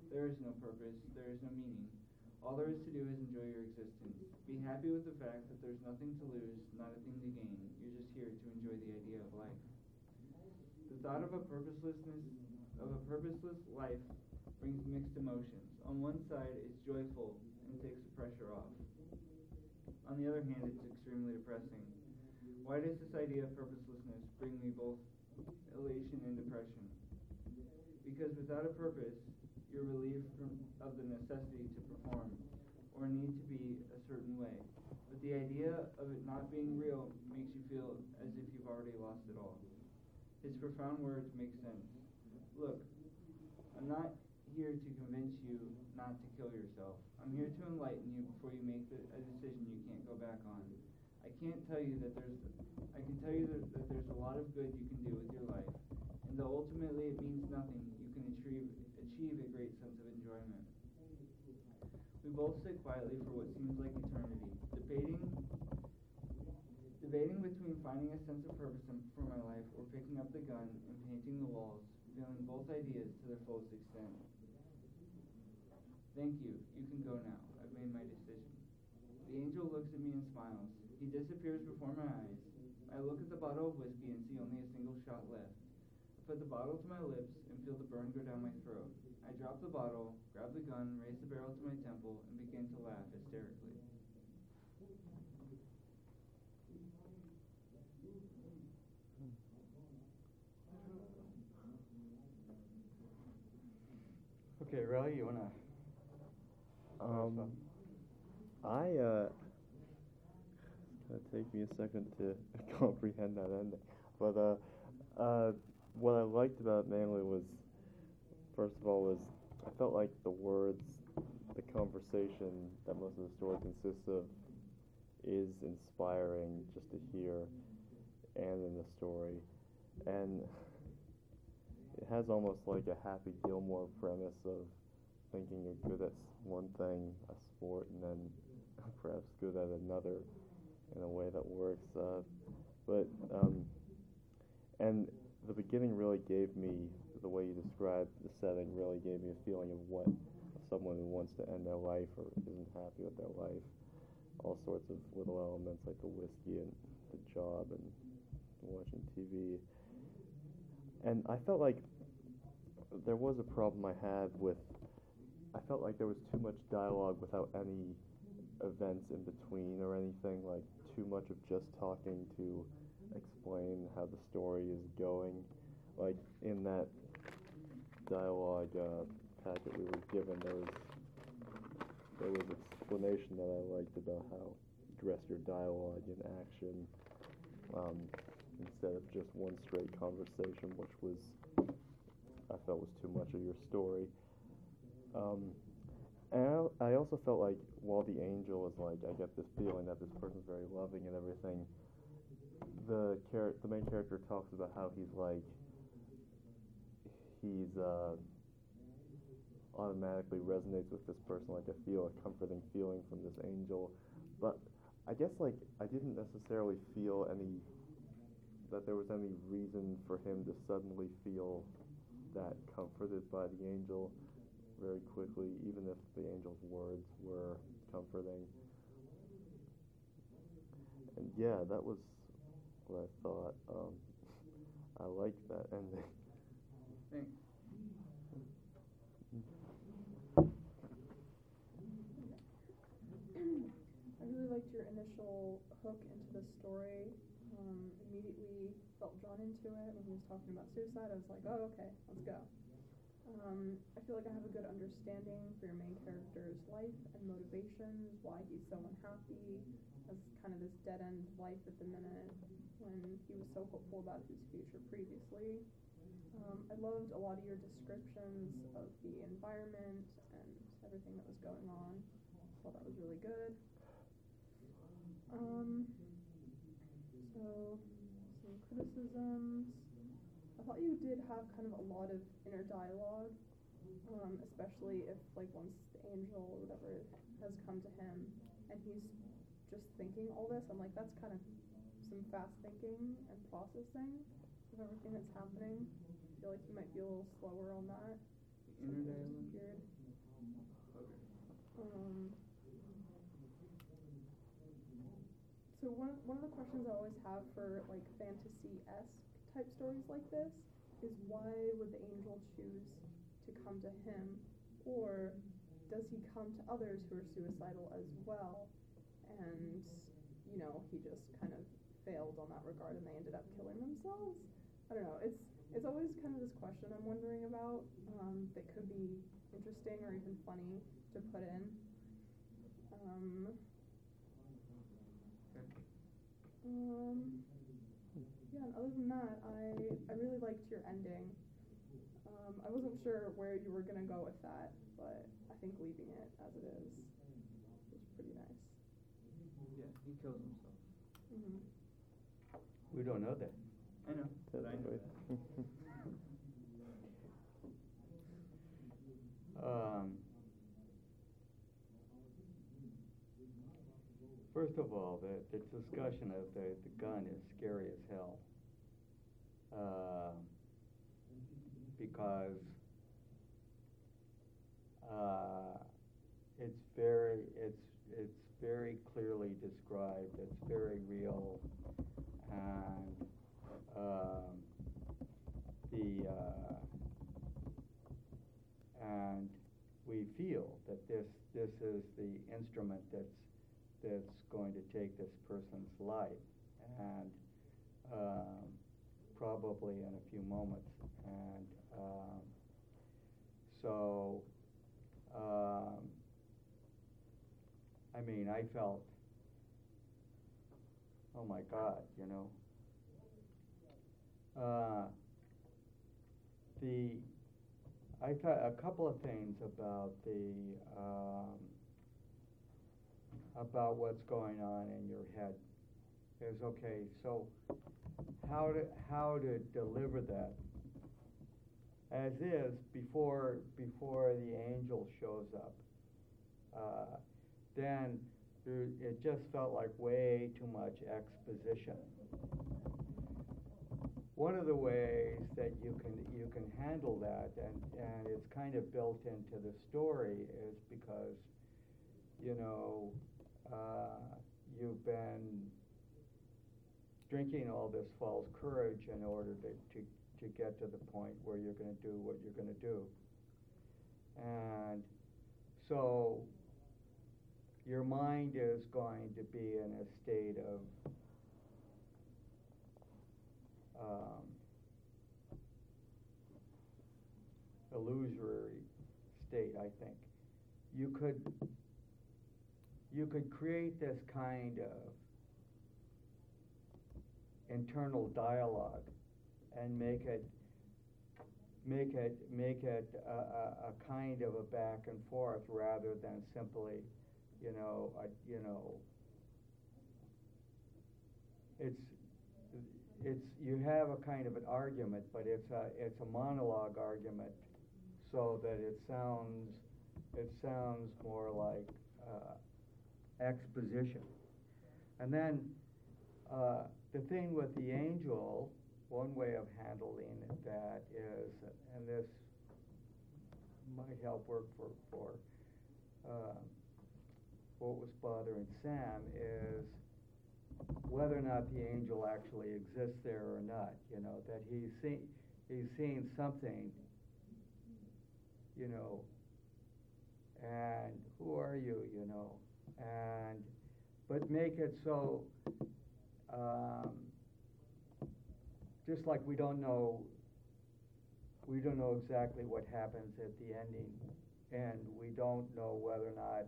There is no purpose, there is no meaning. All there is to do is enjoy your existence. Be happy with the fact that there's nothing to lose, not a thing to gain. You're just here to enjoy the idea of life. The thought of a purposelessness of a purposeless life brings mixed emotions. On one side, it's joyful and takes the pressure off. On the other hand, it's extremely depressing. Why does this idea of purposelessness bring me both elation and depression? Because without a purpose, you're relieved from, of the necessity to perform or need to be a certain way. But the idea of it not being real makes you feel as if you've already lost it all. His profound words make sense. Look, I'm not here to convince you not to kill yourself. I'm here to enlighten you before you make the, a decision you back on. I can't tell you that there's, I can tell you that, that there's a lot of good you can do with your life, and though ultimately it means nothing, you can achieve, achieve a great sense of enjoyment. We both sit quietly for what seems like eternity, debating, debating between finding a sense of purpose for my life or picking up the gun and painting the walls, feeling both ideas to their fullest extent. Thank you. You can go now. I've made my decision. The angel looks at me and smiles. He disappears before my eyes. I look at the bottle of whiskey and see only a single shot left. I put the bottle to my lips and feel the burn go down my throat. I drop the bottle, grab the gun, raise the barrel to my temple, and begin to laugh hysterically. Okay, Riley, you wanna? Um, I, uh, it's gonna take me a second to comprehend that ending. But, uh, uh, what I liked about Manly was, first of all, was I felt like the words, the conversation that most of the story consists of is inspiring just to hear and in the story. And it has almost like a Happy Gilmore premise of thinking you're good at one thing, a sport, and then perhaps good at another in a way that works. Uh, but um, and the beginning really gave me the way you described the setting really gave me a feeling of what someone who wants to end their life or isn't happy with their life. All sorts of little elements like the whiskey and the job and watching TV. And I felt like there was a problem I had with. I felt like there was too much dialogue without any events in between or anything, like too much of just talking to explain how the story is going. Like in that dialogue uh, packet we were given, there was there was explanation that I liked about how dress your dialogue in action um, instead of just one straight conversation, which was I felt was too much of your story. Um, I, also felt like while the angel is like, I get this feeling that this person's very loving and everything. The char- the main character talks about how he's like, he's uh, automatically resonates with this person. Like I feel a comforting feeling from this angel, but I guess like I didn't necessarily feel any that there was any reason for him to suddenly feel that comforted by the angel very quickly, even if the angel's words were comforting. And yeah, that was what I thought. Um, I liked that ending. Thanks. I really liked your initial hook into the story. Um, immediately felt drawn into it when he was talking about suicide. I was like, oh, okay, let's go. Um, I feel like I have a good understanding for your main character's life and motivations, why he's so unhappy, has kind of this dead end life at the minute when he was so hopeful about his future previously. Um, I loved a lot of your descriptions of the environment and everything that was going on. Thought that was really good. Um, so some criticisms. I thought you did have kind of a lot of inner dialogue, um, especially if like once the angel or whatever has come to him and he's just thinking all this. I'm like, that's kind of some fast thinking and processing of everything that's happening. I feel like you might be a little slower on that. Inner dialogue? Weird. Okay. Um, so one of, one of the questions I always have for like fantasy esque type stories like this is why would the angel choose to come to him, or does he come to others who are suicidal as well, and you know he just kind of failed on that regard and they ended up killing themselves? I don't know. It's it's always kind of this question I'm wondering about um, that could be interesting or even funny to put in. Um, um, yeah, and other than that, I I really liked your ending. Um, I wasn't sure where you were gonna go with that, but I think leaving it as it is was pretty nice. Yeah, he kills himself. hmm We don't know that. I know, but I know that. Um, first of all, the, the discussion of the, the gun is scary as hell. Uh, because uh, it's very, it's, it's very clearly described, it's very real, and, um, the, uh, and we feel that this, this is the instrument that's, that's going to take this person's life, and, um, probably in a few moments, and, um, so, um, I mean, I felt, oh my God, you know. Uh, the, I thought, a couple of things about the, um, about what's going on in your head. Is, okay, so how to, how to deliver that as is before, before the angel shows up. Uh, then there, it just felt like way too much exposition. One of the ways that you can, you can handle that, and, and it's kind of built into the story, is because, you know, uh, you've been drinking all this false courage in order to, to, to get to the point where you're gonna do what you're gonna do. And so your mind is going to be in a state of um, illusory state, I think. You could you could create this kind of internal dialogue and make it make it make it a, a, a kind of a back and forth rather than simply you know a, you know it's it's you have a kind of an argument but it's a it's a monologue argument so that it sounds it sounds more like uh, exposition. And then uh, the thing with the angel, one way of handling that is, and this might help work for, for uh, what was bothering Sam, is whether or not the angel actually exists there or not. You know that he's seen he's seen something. You know, and who are you? You know, and but make it so um, just like we don't know, we don't know exactly what happens at the ending, and we don't know whether or not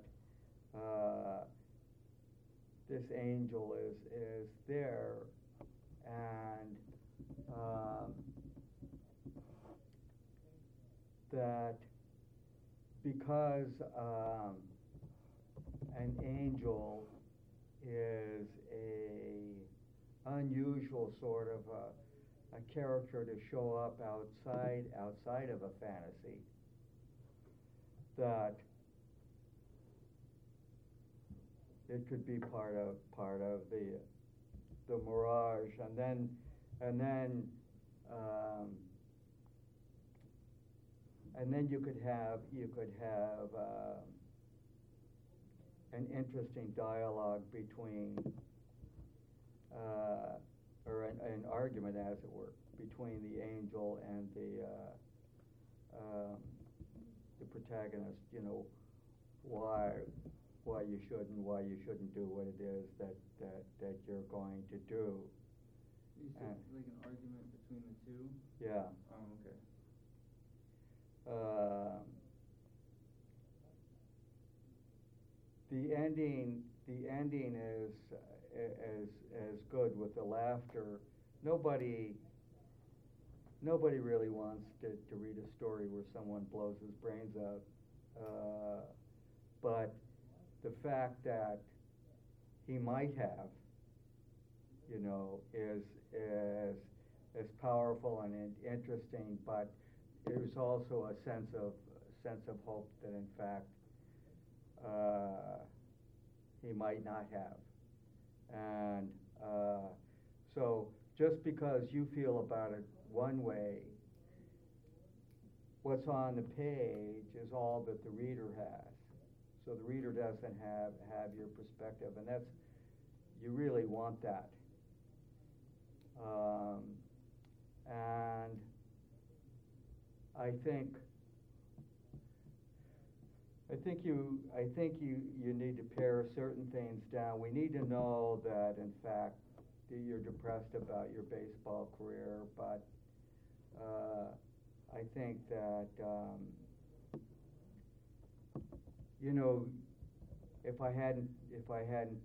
uh, this angel is is there, and um, that because um, an angel is a unusual sort of a, a character to show up outside outside of a fantasy that it could be part of part of the the mirage. And then and then um, and then you could have you could have um, an interesting dialogue between, uh, or an, an argument, as it were, between the angel and the uh, um, the protagonist. You know, why why you should and why you shouldn't do what it is that that that you're going to do. You said Uh, like an argument between the two? Yeah. Oh, okay. Um, the ending, the ending is, uh, is, is good with the laughter. Nobody, nobody really wants to, to read a story where someone blows his brains out. Uh, but the fact that he might have, you know, is, is, is powerful and in- interesting, but there's also a sense of, sense of hope that in fact, uh, he might not have. And uh, so just because you feel about it one way, what's on the page is all that the reader has. so the reader doesn't have, have your perspective, and that's, you really want that. Um, and I think, I think you, I think you, you need to pare certain things down. We need to know that, in fact, that you're depressed about your baseball career, but, uh, I think that, um, you know, if I hadn't, if I hadn't,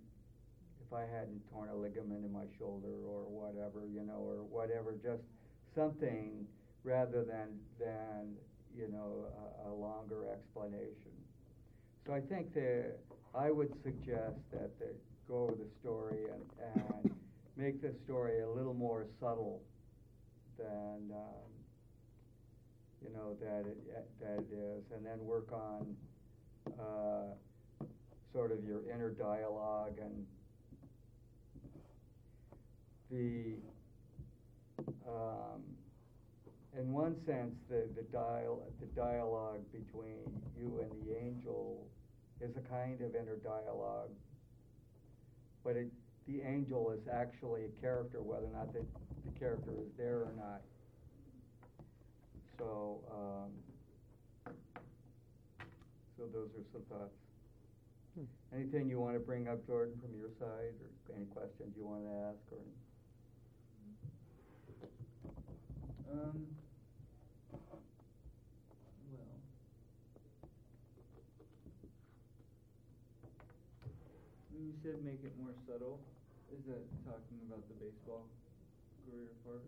if I hadn't torn a ligament in my shoulder or whatever, you know, or whatever, just something rather than, than, you know, a, a longer explanation. So I think that, I would suggest that, they go over the story and, and make the story a little more subtle than, um, you know, that it, that it is, and then work on, uh, sort of your inner dialogue and the, um, in one sense, the, the dial, the dialogue between you and the angel is a kind of inner dialogue. But it, the angel is actually a character, whether or not the, the character is there or not. So, um, so those are some thoughts. Hmm. Anything you wanna bring up, Jordan, from your side, or any questions you wanna ask, or? Um, well. You said make it more subtle, is that talking about the baseball career part?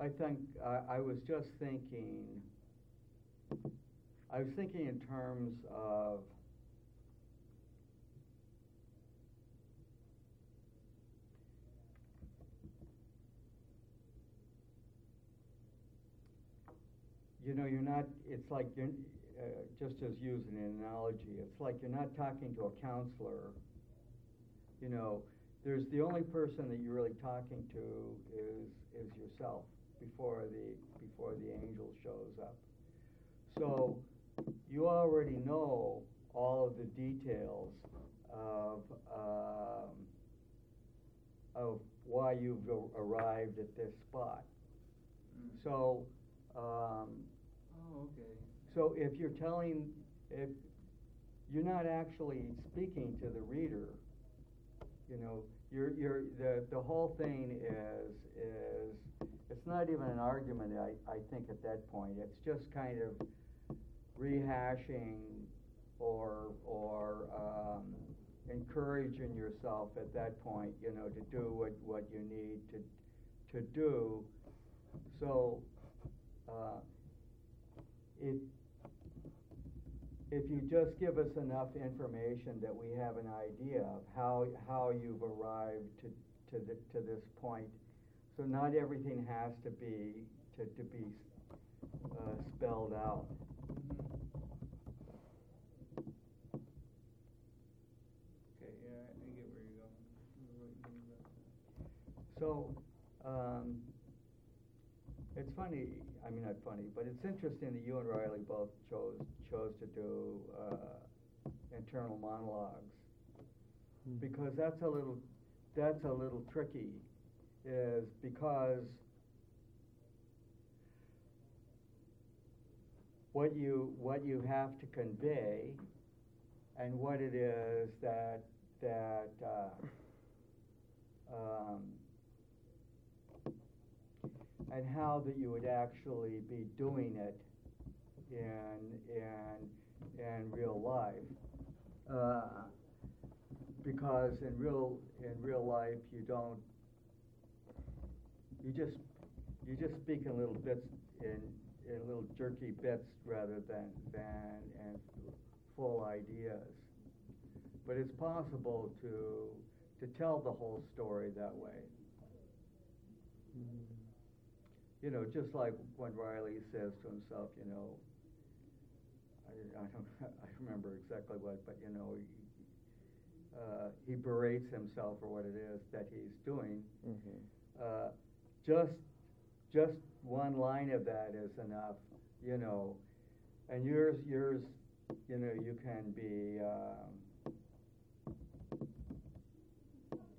I think, I, I was just thinking, I was thinking in terms of you know, you're not, it's like you're, uh, just as using an analogy, it's like you're not talking to a counselor. You know, there's the only person that you're really talking to is, is yourself before the, before the angel shows up. So, you already know all of the details of, um, of why you've arrived at this spot. Mm. So, um, Oh, okay. So if you're telling, if, you're not actually speaking to the reader, you know, you're, you're, the, the whole thing is, is, it's not even an argument, I, I think at that point, it's just kind of rehashing or, or, um, encouraging yourself at that point, you know, to do what, what you need to, to do. So, uh, if, if you just give us enough information that we have an idea of how, how you've arrived to, to the, to this point, so not everything has to be, to, to be, uh, spelled out. Okay, yeah, I get where you're going. I was writing things down. So, um, it's funny, I mean, not funny, but it's interesting that you and Riley both chose, chose to do, uh, internal monologues. Hmm. Because that's a little, that's a little tricky, is because what you, what you have to convey and what it is that, that, uh, um, and how that you would actually be doing it in, in, in real life. Uh, because in real, in real life, you don't, you just, you just speak in little bits, in, in little jerky bits rather than, than, and full ideas. But it's possible to, to tell the whole story that way. Hmm. You know, just like when Riley says to himself, you know, I, I don't, I remember exactly what, but you know, he, uh, he berates himself for what it is that he's doing. Mhm. Uh, just, just one line of that is enough, you know, and yours, yours, you know, you can be, um,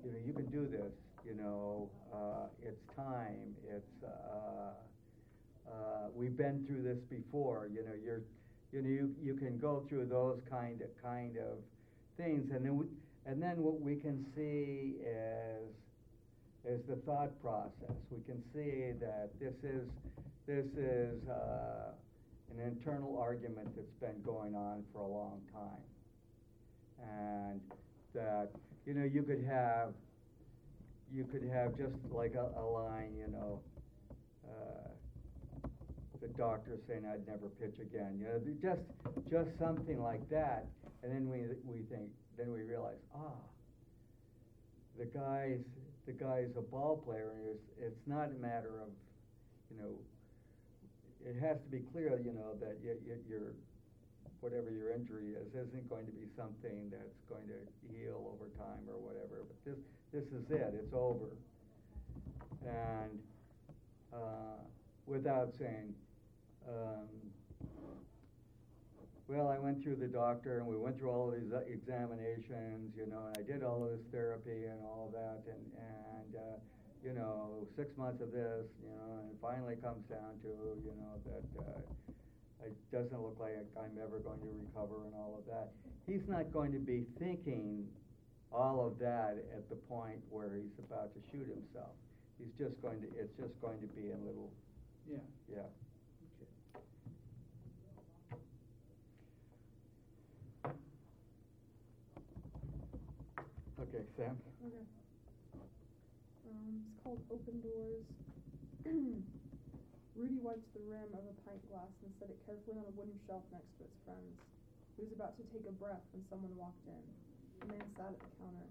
you know, you can do this, you know, uh, it's time, it's, uh, uh, we've been through this before, you know, you're, you know, you, you can go through those kind of, kind of things, and then we, and then what we can see is, is the thought process. We can see that this is, this is, uh, an internal argument that's been going on for a long time. And that, you know, you could have, you could have just like a, a line, you know, uh, the doctor saying I'd never pitch again, you know, just, just something like that. And then we, we think, then we realize, ah, the guy's, the guy's a ball player, and it's, it's not a matter of, you know, it has to be clear, you know, that y- y- your, whatever your injury is, isn't going to be something that's going to heal over time or whatever, but this, this is it, it's over. And, uh, without saying, um, well, I went through the doctor and we went through all of these uh, examinations, you know, and I did all of this therapy and all of that, and, and, uh, you know, six months of this, you know, and finally comes down to, you know, that, uh, it doesn't look like I'm ever going to recover and all of that. He's not going to be thinking all of that at the point where he's about to shoot himself. He's just going to, it's just going to be a little, Yeah. yeah. Okay, Sam? Okay. Um, it's called Open Doors. Rudy wiped the rim of a pint glass and set it carefully on a wooden shelf next to its friends. He was about to take a breath when someone walked in. A man sat at the counter.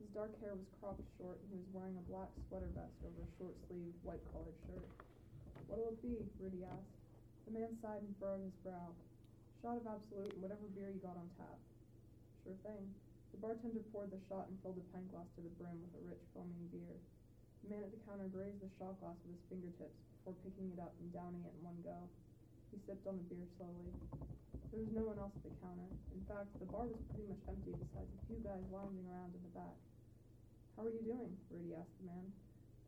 His dark hair was cropped short and he was wearing a black sweater vest over a short-sleeved, white-collared shirt. What'll it be? Rudy asked. The man sighed and furrowed his brow. Shot of Absolut and whatever beer you got on tap. Sure thing. The bartender poured the shot and filled the pint glass to the brim with a rich, foaming beer. The man at the counter grazed the shot glass with his fingertips before picking it up and downing it in one go. He sipped on the beer slowly. There was no one else at the counter. In fact, the bar was pretty much empty besides a few guys lounging around in the back. How are you doing? Rudy asked the man.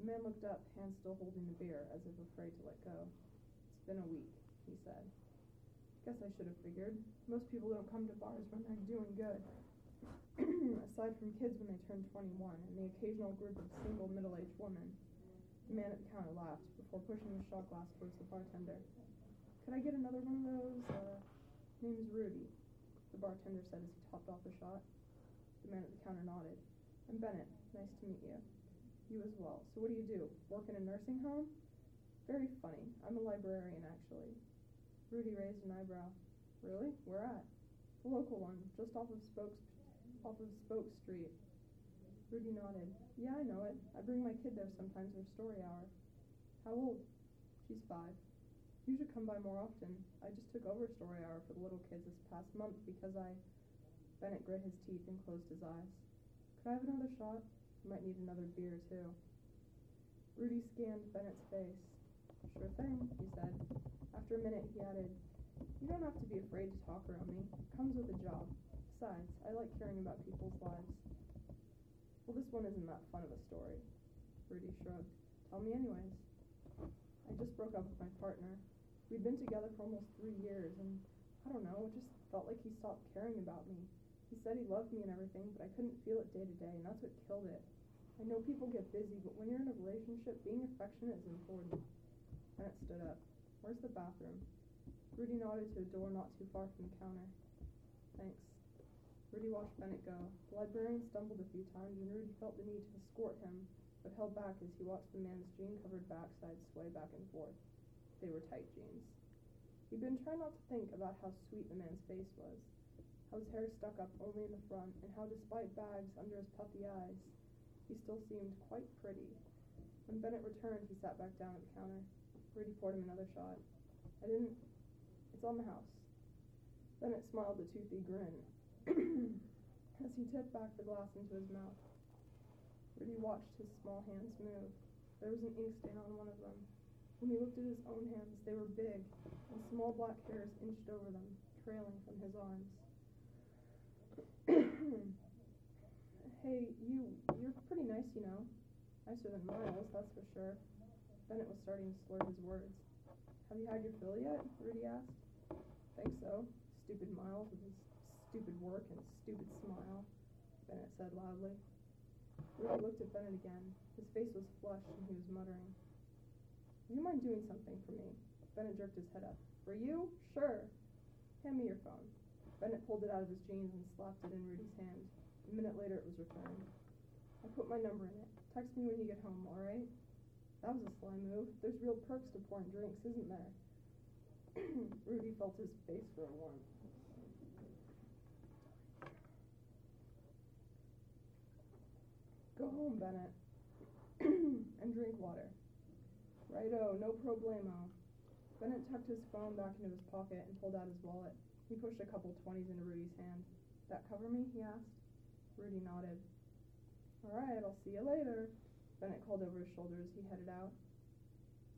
The man looked up, hand still holding the beer, as if afraid to let go. It's been a week, he said. Guess I should have figured. Most people don't come to bars when they're doing good. aside from kids when they turn 21 and the occasional group of single middle-aged women. The man at the counter laughed before pushing the shot glass towards the bartender. Could I get another one of those? Uh, name's Rudy, the bartender said as he topped off the shot. The man at the counter nodded. I'm Bennett. Nice to meet you. You as well. So what do you do? Work in a nursing home? Very funny. I'm a librarian, actually. Rudy raised an eyebrow. Really? Where at? The local one, just off of Spokes off of Spoke Street. Rudy nodded. Yeah, I know it. I bring my kid there sometimes for story hour. How old? She's five. You should come by more often. I just took over story hour for the little kids this past month because I. Bennett grit his teeth and closed his eyes. Could I have another shot? You might need another beer, too. Rudy scanned Bennett's face. Sure thing, he said. After a minute, he added, You don't have to be afraid to talk around me. It comes with the job. Besides, I like caring about people's lives. Well, this one isn't that fun of a story. Rudy shrugged. Tell me anyways. I just broke up with my partner. We'd been together for almost three years, and I don't know, it just felt like he stopped caring about me. He said he loved me and everything, but I couldn't feel it day to day, and that's what killed it. I know people get busy, but when you're in a relationship, being affectionate is important. Bennett stood up. Where's the bathroom? Rudy nodded to a door not too far from the counter. Thanks. Rudy watched Bennett go. The librarian stumbled a few times, and Rudy felt the need to escort him, but held back as he watched the man's jean-covered backside sway back and forth. They were tight jeans. He'd been trying not to think about how sweet the man's face was, how his hair stuck up only in the front, and how despite bags under his puffy eyes, he still seemed quite pretty. When Bennett returned, he sat back down at the counter. Rudy poured him another shot. I didn't. It's on the house. Bennett smiled a toothy grin as he tipped back the glass into his mouth. Rudy watched his small hands move. There was an ink stain on one of them. When he looked at his own hands, they were big, and small black hairs inched over them, trailing from his arms. hey, you, you're pretty nice, you know. Nicer than Miles, that's for sure. Bennett was starting to slur his words. Have you had your fill yet? Rudy asked. Think so. Stupid Miles with his stupid work and stupid smile, Bennett said loudly. Rudy looked at Bennett again. His face was flushed and he was muttering. You mind doing something for me? Bennett jerked his head up. For you? Sure. Hand me your phone. Bennett pulled it out of his jeans and slapped it in Rudy's hand. A minute later it was returned. I put my number in it. Text me when you get home, alright? That was a sly move. There's real perks to pouring drinks, isn't there? Rudy felt his face grow warm. Go home, Bennett. and drink water. Righto, no problemo. Bennett tucked his phone back into his pocket and pulled out his wallet. He pushed a couple twenties into Rudy's hand. That cover me? he asked. Rudy nodded. Alright, I'll see you later. Bennett called over his shoulder as he headed out.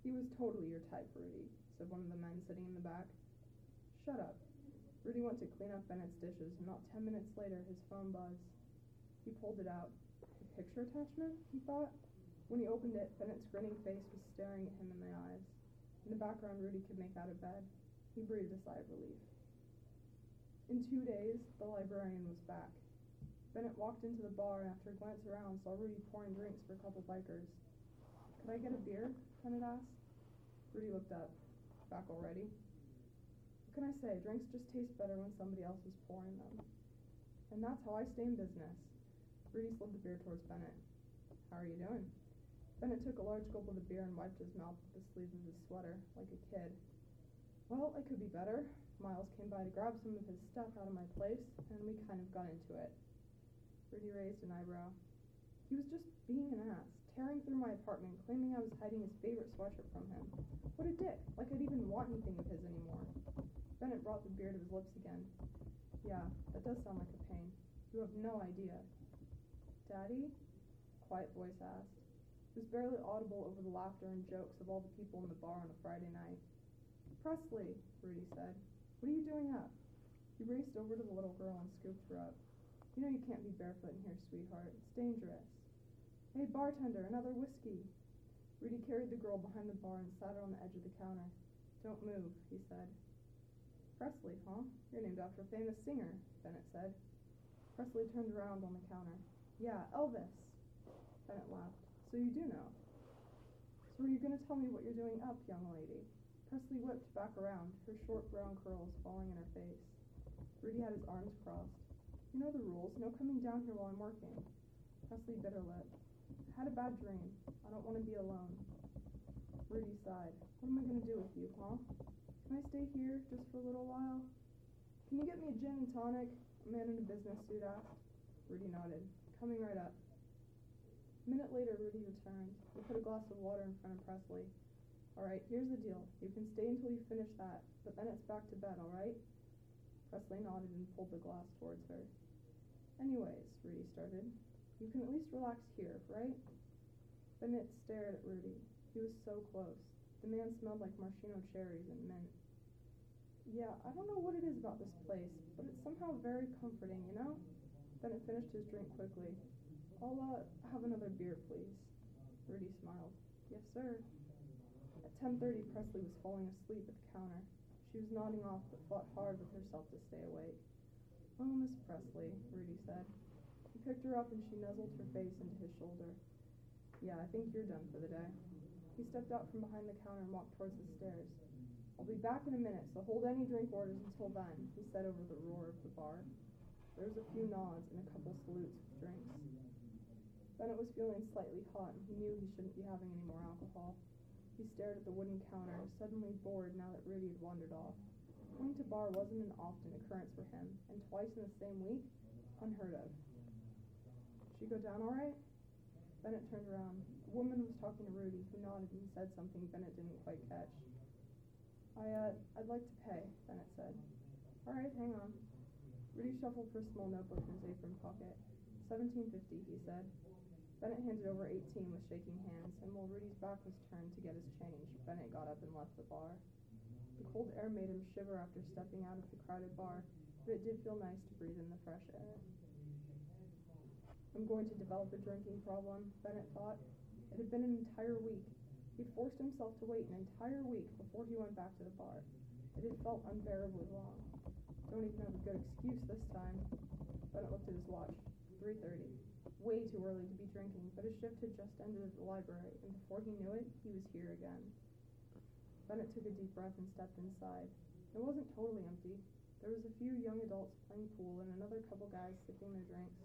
He was totally your type, Rudy, said one of the men sitting in the back. Shut up. Rudy went to clean up Bennett's dishes, and not ten minutes later his phone buzzed. He pulled it out. A picture attachment? he thought. When he opened it, Bennett's grinning face was staring at him in the eyes. In the background, Rudy could make out a bed. He breathed a sigh of relief. In two days, the librarian was back. Bennett walked into the bar and after a glance around saw Rudy pouring drinks for a couple bikers. Could I get a beer? Bennett asked. Rudy looked up. Back already? What can I say? Drinks just taste better when somebody else is pouring them. And that's how I stay in business. Rudy slid the beer towards Bennett. How are you doing? Bennett took a large gulp of the beer and wiped his mouth with the sleeve of his sweater, like a kid. Well, I could be better. Miles came by to grab some of his stuff out of my place, and we kind of got into it. Rudy raised an eyebrow. He was just being an ass, tearing through my apartment, claiming I was hiding his favorite sweatshirt from him. What a dick, like I'd even want anything of his anymore. Bennett brought the beer to his lips again. Yeah, that does sound like a pain. You have no idea. Daddy? Quiet voice asked. Was barely audible over the laughter and jokes of all the people in the bar on a Friday night. Presley, Rudy said, what are you doing up? He raced over to the little girl and scooped her up. You know you can't be barefoot in here, sweetheart. It's dangerous. Hey, bartender, another whiskey. Rudy carried the girl behind the bar and sat her on the edge of the counter. Don't move, he said. Presley, huh? You're named after a famous singer, Bennett said. Presley turned around on the counter. Yeah, Elvis. Bennett laughed. So you do know. So are you going to tell me what you're doing up, young lady? Presley whipped back around, her short brown curls falling in her face. Rudy had his arms crossed. You know the rules, no coming down here while I'm working. Presley bit her lip. I had a bad dream. I don't want to be alone. Rudy sighed. What am I going to do with you, huh? Can I stay here just for a little while? Can you get me a gin and tonic? A man in a business suit asked. Rudy nodded. Coming right up. A minute later, Rudy returned. He put a glass of water in front of Presley. All right, here's the deal. You can stay until you finish that, but then it's back to bed, all right? Presley nodded and pulled the glass towards her. Anyways, Rudy started, you can at least relax here, right? Bennett stared at Rudy. He was so close. The man smelled like maraschino cherries and mint. Yeah, I don't know what it is about this place, but it's somehow very comforting, you know? Bennett finished his drink quickly. I'll, uh, have another beer, please. Rudy smiled. Yes, sir. At 10.30, Presley was falling asleep at the counter. She was nodding off, but fought hard with herself to stay awake. Oh, Miss Presley, Rudy said. He picked her up and she nuzzled her face into his shoulder. Yeah, I think you're done for the day. He stepped out from behind the counter and walked towards the stairs. I'll be back in a minute, so hold any drink orders until then, he said over the roar of the bar. There was a few nods and a couple salutes with drinks. Bennett was feeling slightly hot and he knew he shouldn't be having any more alcohol. He stared at the wooden counter, suddenly bored now that Rudy had wandered off. Going to bar wasn't an often occurrence for him, and twice in the same week? Unheard of. She go down all right? Bennett turned around. A woman was talking to Rudy, who nodded and said something Bennett didn't quite catch. I, uh, I'd like to pay, Bennett said. All right, hang on. Rudy shuffled for a small notebook in his apron pocket. Seventeen fifty, he said. Bennett handed over eighteen with shaking hands, and while Rudy's back was turned to get his change, Bennett got up and left the bar. The cold air made him shiver after stepping out of the crowded bar, but it did feel nice to breathe in the fresh air. I'm going to develop a drinking problem, Bennett thought. It had been an entire week. He'd forced himself to wait an entire week before he went back to the bar. It had felt unbearably long. Don't even have a good excuse this time. Bennett looked at his watch. Three thirty. Way too early to be drinking, but his shift had just ended at the library, and before he knew it, he was here again. Bennett took a deep breath and stepped inside. It wasn't totally empty. There was a few young adults playing pool and another couple guys sipping their drinks.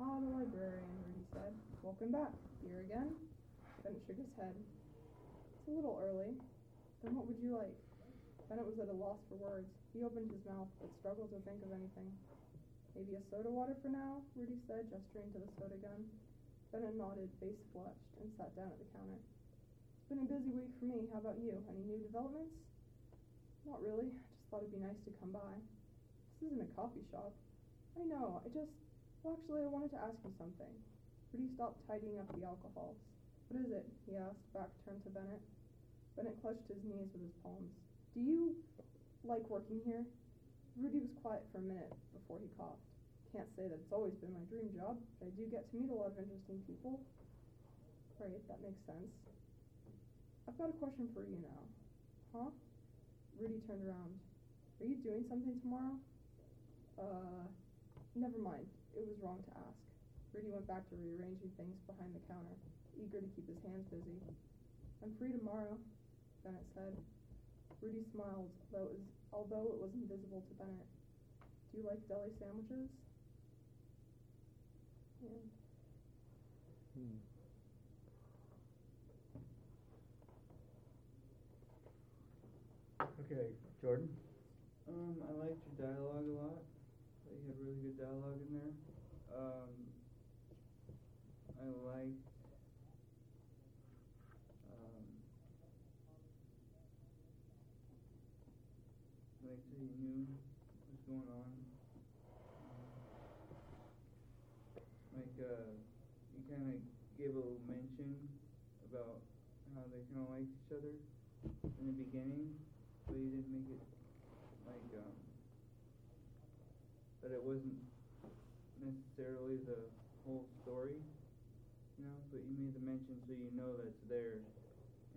Ah, the librarian, Rudy said. Welcome back. Here again? Bennett shook his head. It's a little early. Then what would you like? Bennett was at a loss for words. He opened his mouth, but struggled to think of anything. Maybe a soda water for now, Rudy said, gesturing to the soda gun. Bennett nodded, face flushed, and sat down at the counter. It's been a busy week for me. How about you? Any new developments? Not really. Just thought it'd be nice to come by. This isn't a coffee shop. I know. I just. Well, actually, I wanted to ask you something. Rudy stopped tidying up the alcohols. What is it? he asked, back turned to Bennett. Bennett clutched his knees with his palms. Do you like working here? Rudy was quiet for a minute before he coughed. Can't say that it's always been my dream job, but I do get to meet a lot of interesting people. Right, that makes sense. I've got a question for you now. Huh? Rudy turned around. Are you doing something tomorrow? Uh, never mind. It was wrong to ask. Rudy went back to rearranging things behind the counter, eager to keep his hands busy. I'm free tomorrow, Bennett said. Rudy smiled, though it was, although it was invisible to Bennett. Do you like deli sandwiches? Yeah. Hmm. Okay, Jordan? Um, I liked your dialogue a lot. You had really good dialogue in there. Um, I liked, um, liked that you knew what was going on. Um, Like, uh, you kinda gave a little mention about how they kinda liked other in the beginning, but you didn't make it like um that it wasn't necessarily the whole story, you know, but you made the mention so you know that it's there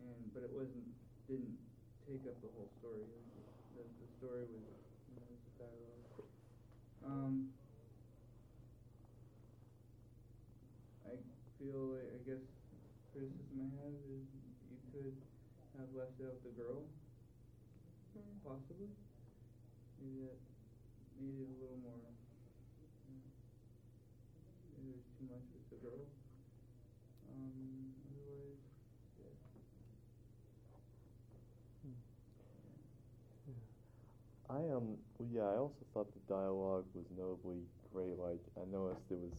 and but it wasn't didn't take up the whole story. Was the the story was you know, a dialogue. Um I feel like I guess criticism I have is you could have left out the girl Mm. possibly. Maybe that made it a little more. you know, maybe there's too much with the girl. Um, otherwise, yeah. I um well, yeah, I also thought the dialogue was notably great. Like I noticed it was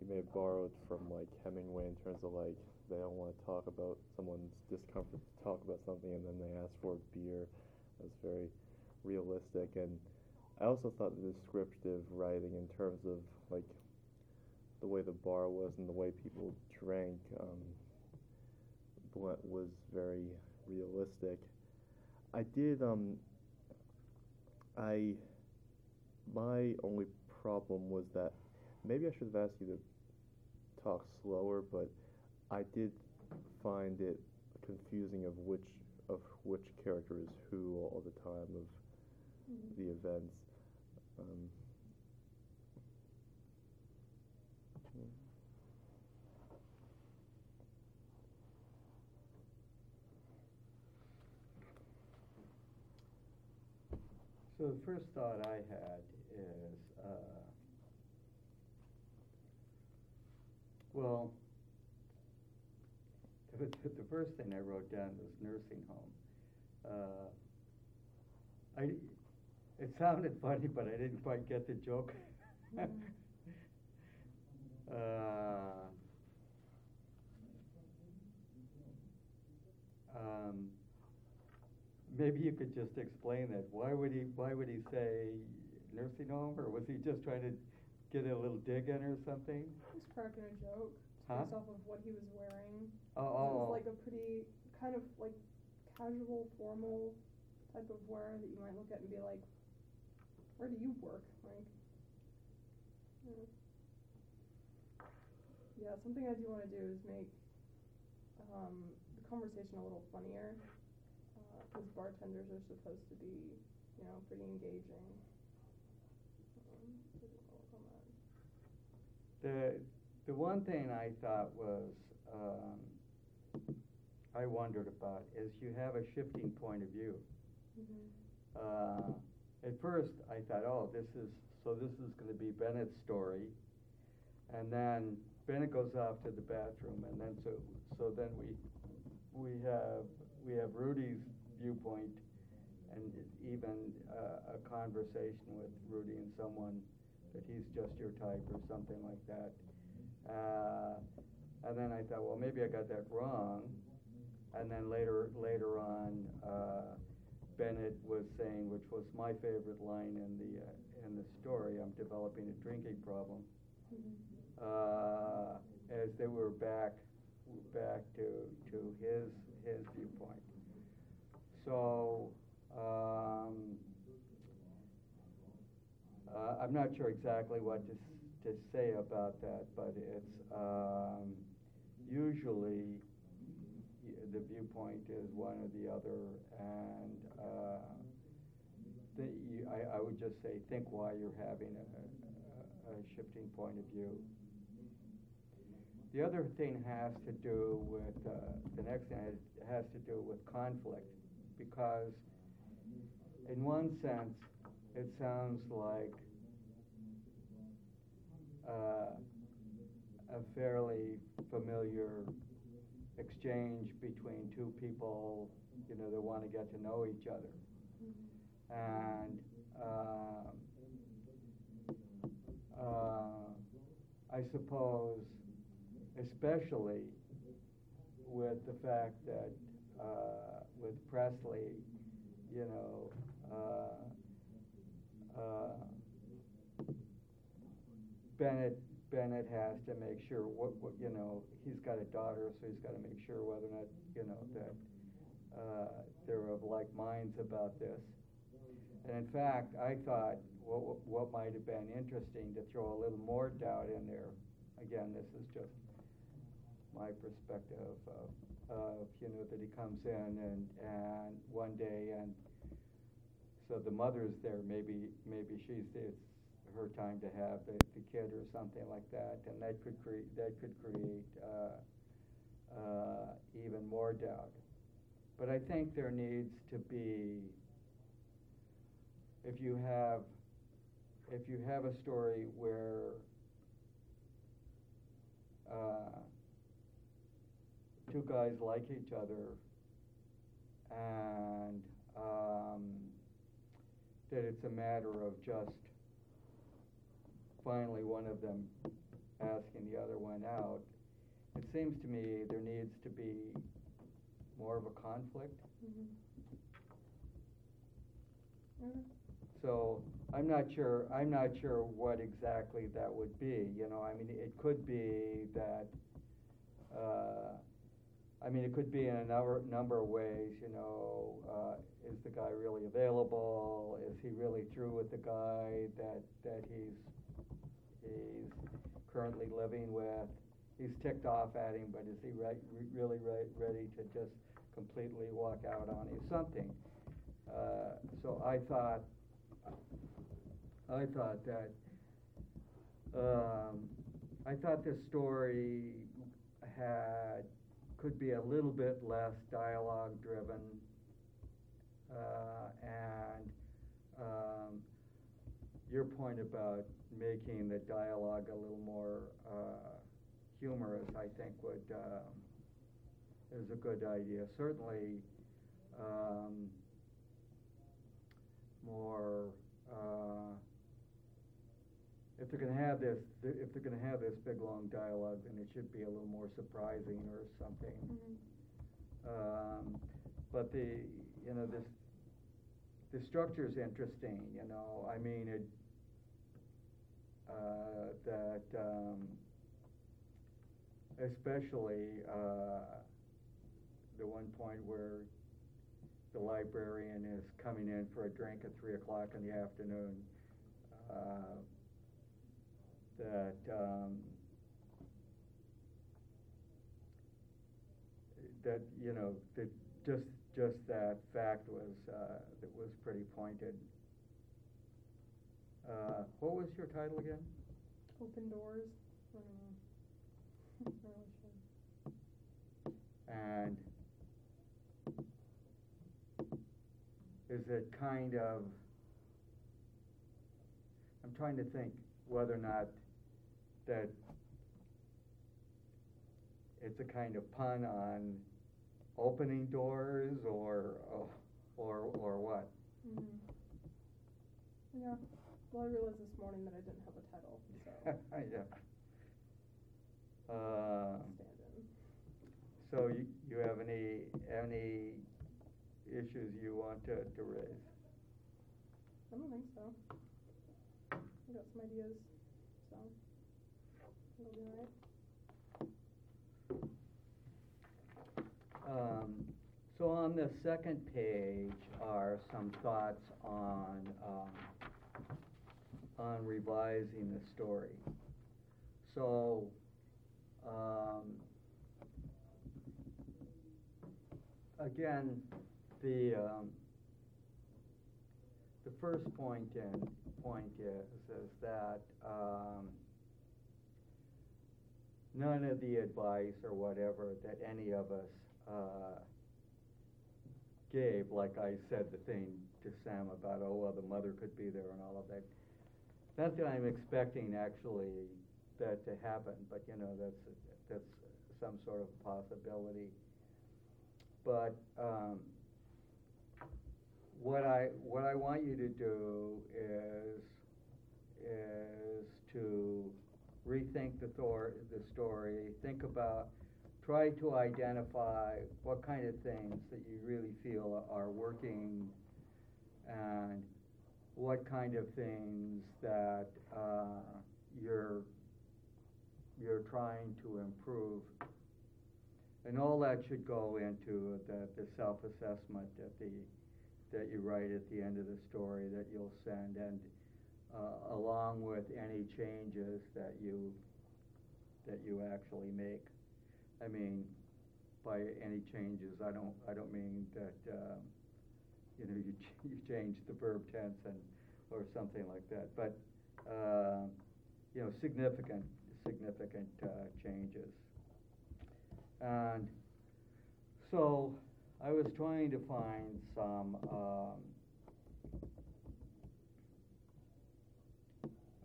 you may have borrowed from like Hemingway in terms of like they don't want to talk about someone's discomfort to talk about something and then they ask for a beer. That's very realistic and I also thought the descriptive writing in terms of like the way the bar was and the way people drank um, wa- was very realistic. I did um I my only problem was that maybe I should have asked you to talk slower, but I did find it confusing of which of which character is who all the time of Mhm. the events. Um, So the first thought I had is, uh, well, the, first thing I wrote down was nursing home. Uh, I, it sounded funny, but I didn't quite get the joke. Mhm. Uh, um, maybe you could just explain that. Why would he, why would he say nursing home, or was he just trying to get a little dig in or something? He was cracking a joke Huh? based off of what he was wearing. Oh, It oh, was like a pretty kind of like casual, formal type of wear that you might look at and be like, where do you work? Like, yeah. Yeah, something I do wanna do is make, um, the conversation a little funnier, uh, cause bartenders are supposed to be, you know, pretty engaging. Um, so just wanna work on that. The, the one thing I thought was, um, I wondered about is you have a shifting point of view. Uh, at first, I thought, oh, this is, so this is gonna be Bennett's story. And then Bennett goes off to the bathroom and then so, so then we, we have, we have Rudy's viewpoint and even uh, a conversation with Rudy and someone that he's just your type or something like that. Uh, and then I thought, well, maybe I got that wrong. And then later, later on, uh, Bennett was saying, which was my favorite line in the, uh, in the story, I'm developing a drinking problem. Uh, as they were back, back to, to his, his viewpoint. So, um, uh, I'm not sure exactly what to, to say about that, but it's, um, usually the viewpoint is one or the other, and, uh, the, you, I, I would just say, think why you're having a, a, a shifting point of view. The other thing has to do with, uh, the next thing has, has to do with conflict, because in one sense, it sounds like uh, a fairly familiar exchange between two people, you know, that want to get to know each other. And um, uh, I suppose, especially with the fact that uh, with Presley, you know, uh, uh, Bennett Bennett has to make sure what, what you know he's got a daughter, so he's got to make sure whether or not you know that uh, they're of like minds about this. And in fact, I thought what what might have been interesting to throw a little more doubt in there. Again, this is just my perspective of, of you know that he comes in and and one day and so the mother's there. Maybe maybe she's it's her time to have the, the kid or something like that, and that could create that could create uh, uh, even more doubt. But I think there needs to be if you have if you have a story where uh, two guys like each other and um, that it's a matter of just finally one of them asking the other one out, it seems to me there needs to be more of a conflict. Mhm. Okay. So I'm not sure, I'm not sure what exactly that would be, you know, I mean, it could be that, uh, I mean, it could be in a number, number of ways, you know, uh, is the guy really available? Is he really through with the guy that, that he's, he's currently living with? He's ticked off at him, but is he re- really re- ready to just completely walk out on him? Something. Uh, so I thought, I thought that, um, I thought this story had, could be a little bit less dialogue driven, uh, and, um, your point about making the dialogue a little more, uh, humorous, I think would, um, is a good idea. Certainly, um, more, uh, if they're gonna have this, if they're gonna have this big, long dialogue, then it should be a little more surprising or something. Mhm. Um, but the, you know, this, the structure's interesting, you know, I mean, it, uh, that, um, especially, uh, the one point where the librarian is coming in for a drink at three o'clock in the afternoon. Uh, that, um, that, you know, that just, just that fact was, uh, that was pretty pointed. Uh, what was your title again? Open doors, I don't know. Not really sure. And is it kind of, I'm trying to think whether or not that it's a kind of pun on opening doors or, or, or what? Mhm. Yeah, well, I realized this morning that I didn't have a title, so Yeah. Uh, so you, you have any, any issues you want to, to raise? I don't think so. I got some ideas, so it'll be. Um, so on the second page are some thoughts on, um, on revising the story. So, um, again, the, um, the first point in, point is, is that, um, none of the advice or whatever that any of us, uh, gave, like I said the thing to Sam about, oh, well, the mother could be there and all of that. Not that I'm expecting actually that to happen, but you know, that's, that's some sort of possibility. But, um, what I, what I want you to do is, is to rethink the Thor, the story, think about, try to identify what kind of things that you really feel are working and what kind of things that, uh, you're, you're trying to improve. And all that should go into the, the self-assessment at the, that you write at the end of the story that you'll send, and, uh, along with any changes that you, that you actually make. I mean, by any changes, I don't, I don't mean that, um, you know, you, ch- you change the verb tense and, or something like that, but, uh, you know, significant, significant, uh, changes. And so, I was trying to find some, um,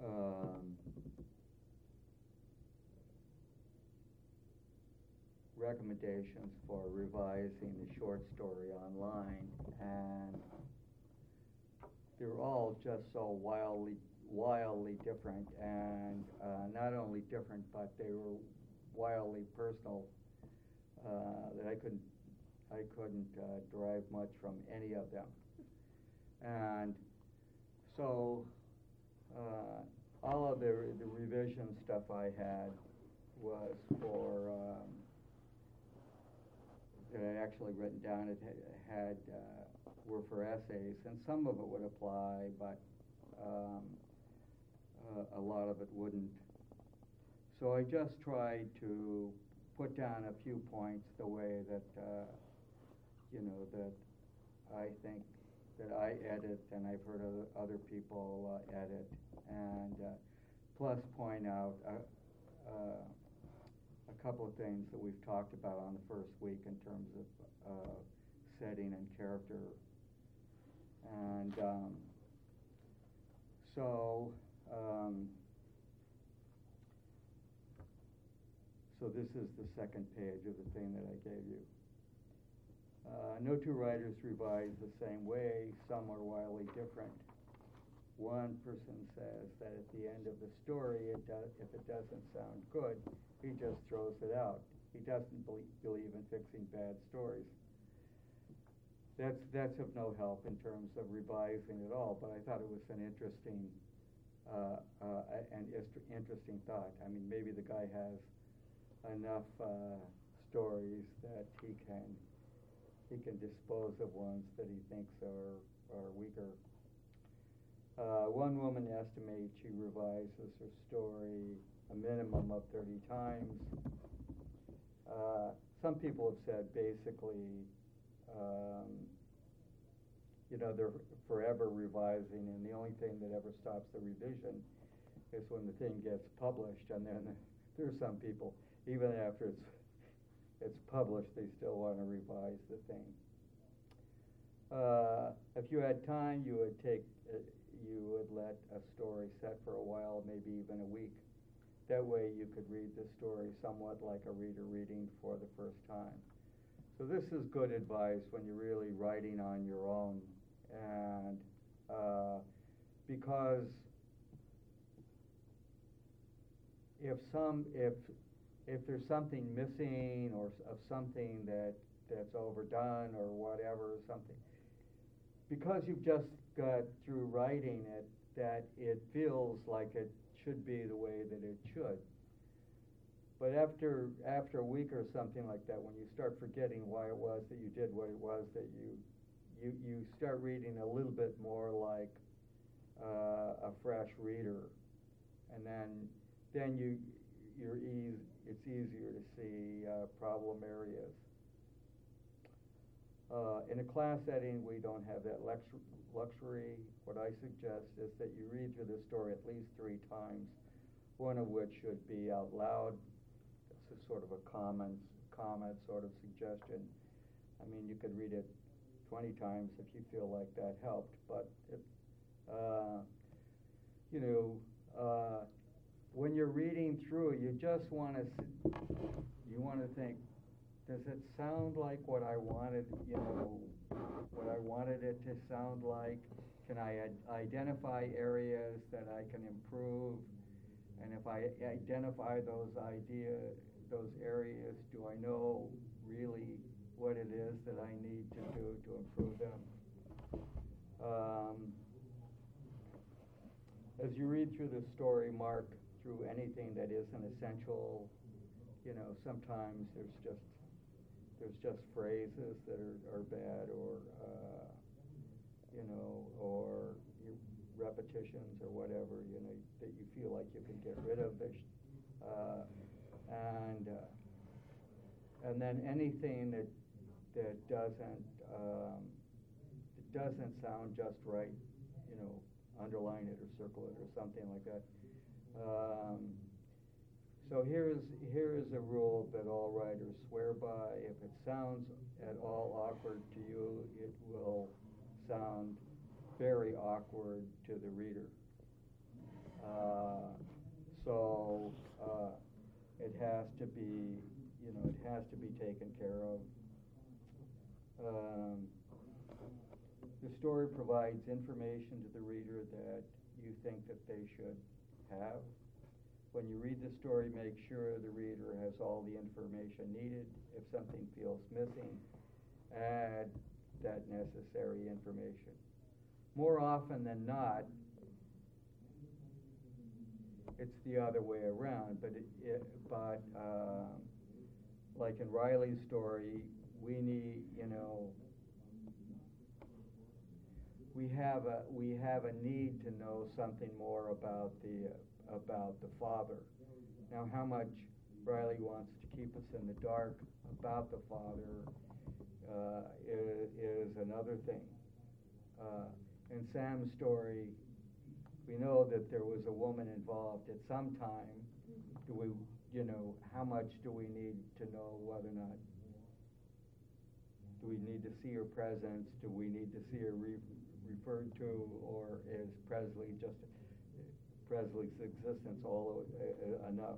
um, recommendations for revising the short story online, and they're all just so wildly, wildly different, and, uh, not only different, but they were wildly personal, uh, that I couldn't, I couldn't, uh, derive much from any of them. And so, uh, all of the, the revision stuff I had was for, um, that I'd actually written down, it ha- had, uh, were for essays, and some of it would apply, but, um, uh, a lot of it wouldn't. So I just tried to put down a few points the way that, uh, you know, that I think that I edit and I've heard other, other people uh, edit, and uh, plus point out uh, uh, a couple of things that we've talked about on the first week in terms of setting and character. And um, so, um, so this is the second page of the thing that I gave you. Uh, no two writers revise the same way, some are wildly different. One person says that at the end of the story, it if it doesn't sound good, he just throws it out. He doesn't belie- believe in fixing bad stories. That's, that's of no help in terms of revising at all, but I thought it was an interesting, uh, uh, an interesting thought. I mean, maybe the guy has enough, uh, stories that he can he can dispose of ones that he thinks are, are weaker. Uh, one woman estimates she revises her story a minimum of thirty times. Uh, some people have said basically, um, you know, they're forever revising, and the only thing that ever stops the revision is when the thing gets published, and then there are some people, even after it's it's published, they still want to revise the thing. Uh, if you had time, you would take, uh, you would let a story set for a while, maybe even a week. That way you could read the story somewhat like a reader reading for the first time. So this is good advice when you're really writing on your own. And uh, because if some, if, if there's something missing or of something that, that's overdone or whatever, something, because you've just got through writing it, that it feels like it should be the way that it should. But after, after a week or something like that, when you start forgetting why it was that you did what it was that you, you, you start reading a little bit more like uh, a fresh reader. And then, then you, you're eas- it's easier to see uh, problem areas. Uh, in a class setting, we don't have that lexu- luxury. What I suggest is that you read through the story at least three times, one of which should be out loud. Is sort of a comment, comment sort of suggestion. I mean, you could read it twenty times if you feel like that helped, but it, uh, you know, uh, when you're reading through, you just want to, you want to think, does it sound like what I wanted, you know, what I wanted it to sound like? Can I ad- identify areas that I can improve? And if I identify those idea, those areas, do I know really what it is that I need to do to improve them? Um, as you read through the story, mark through anything that isn't essential. You know, sometimes there's just there's just phrases that are, are bad or uh, you know or repetitions or whatever you know that you feel like you can get rid of. Uh, and uh, and then anything that that doesn't um, that doesn't sound just right, you know, underline it or circle it or something like that. Um, so here's, here is a rule that all writers swear by. If it sounds at all awkward to you, it will sound very awkward to the reader. Uh, so uh, it has to be, you know, it has to be taken care of. Um, the story provides information to the reader that you think that they should have. When you read the story, make sure the reader has all the information needed. If something feels missing, add that necessary information. More often than not, it's the other way around, but it, it but um, like in Riley's story, we need, you know, we have a we have a need to know something more about the uh, about the father. Now, how much Riley wants to keep us in the dark about the father uh, is, is another thing. Uh, in Sam's story, we know that there was a woman involved at some time. Do we, you know, how much do we need to know whether or not? Do we need to see her presence? Do we need to see her re- referred to, or is Presley just Presley's existence all uh, uh, enough?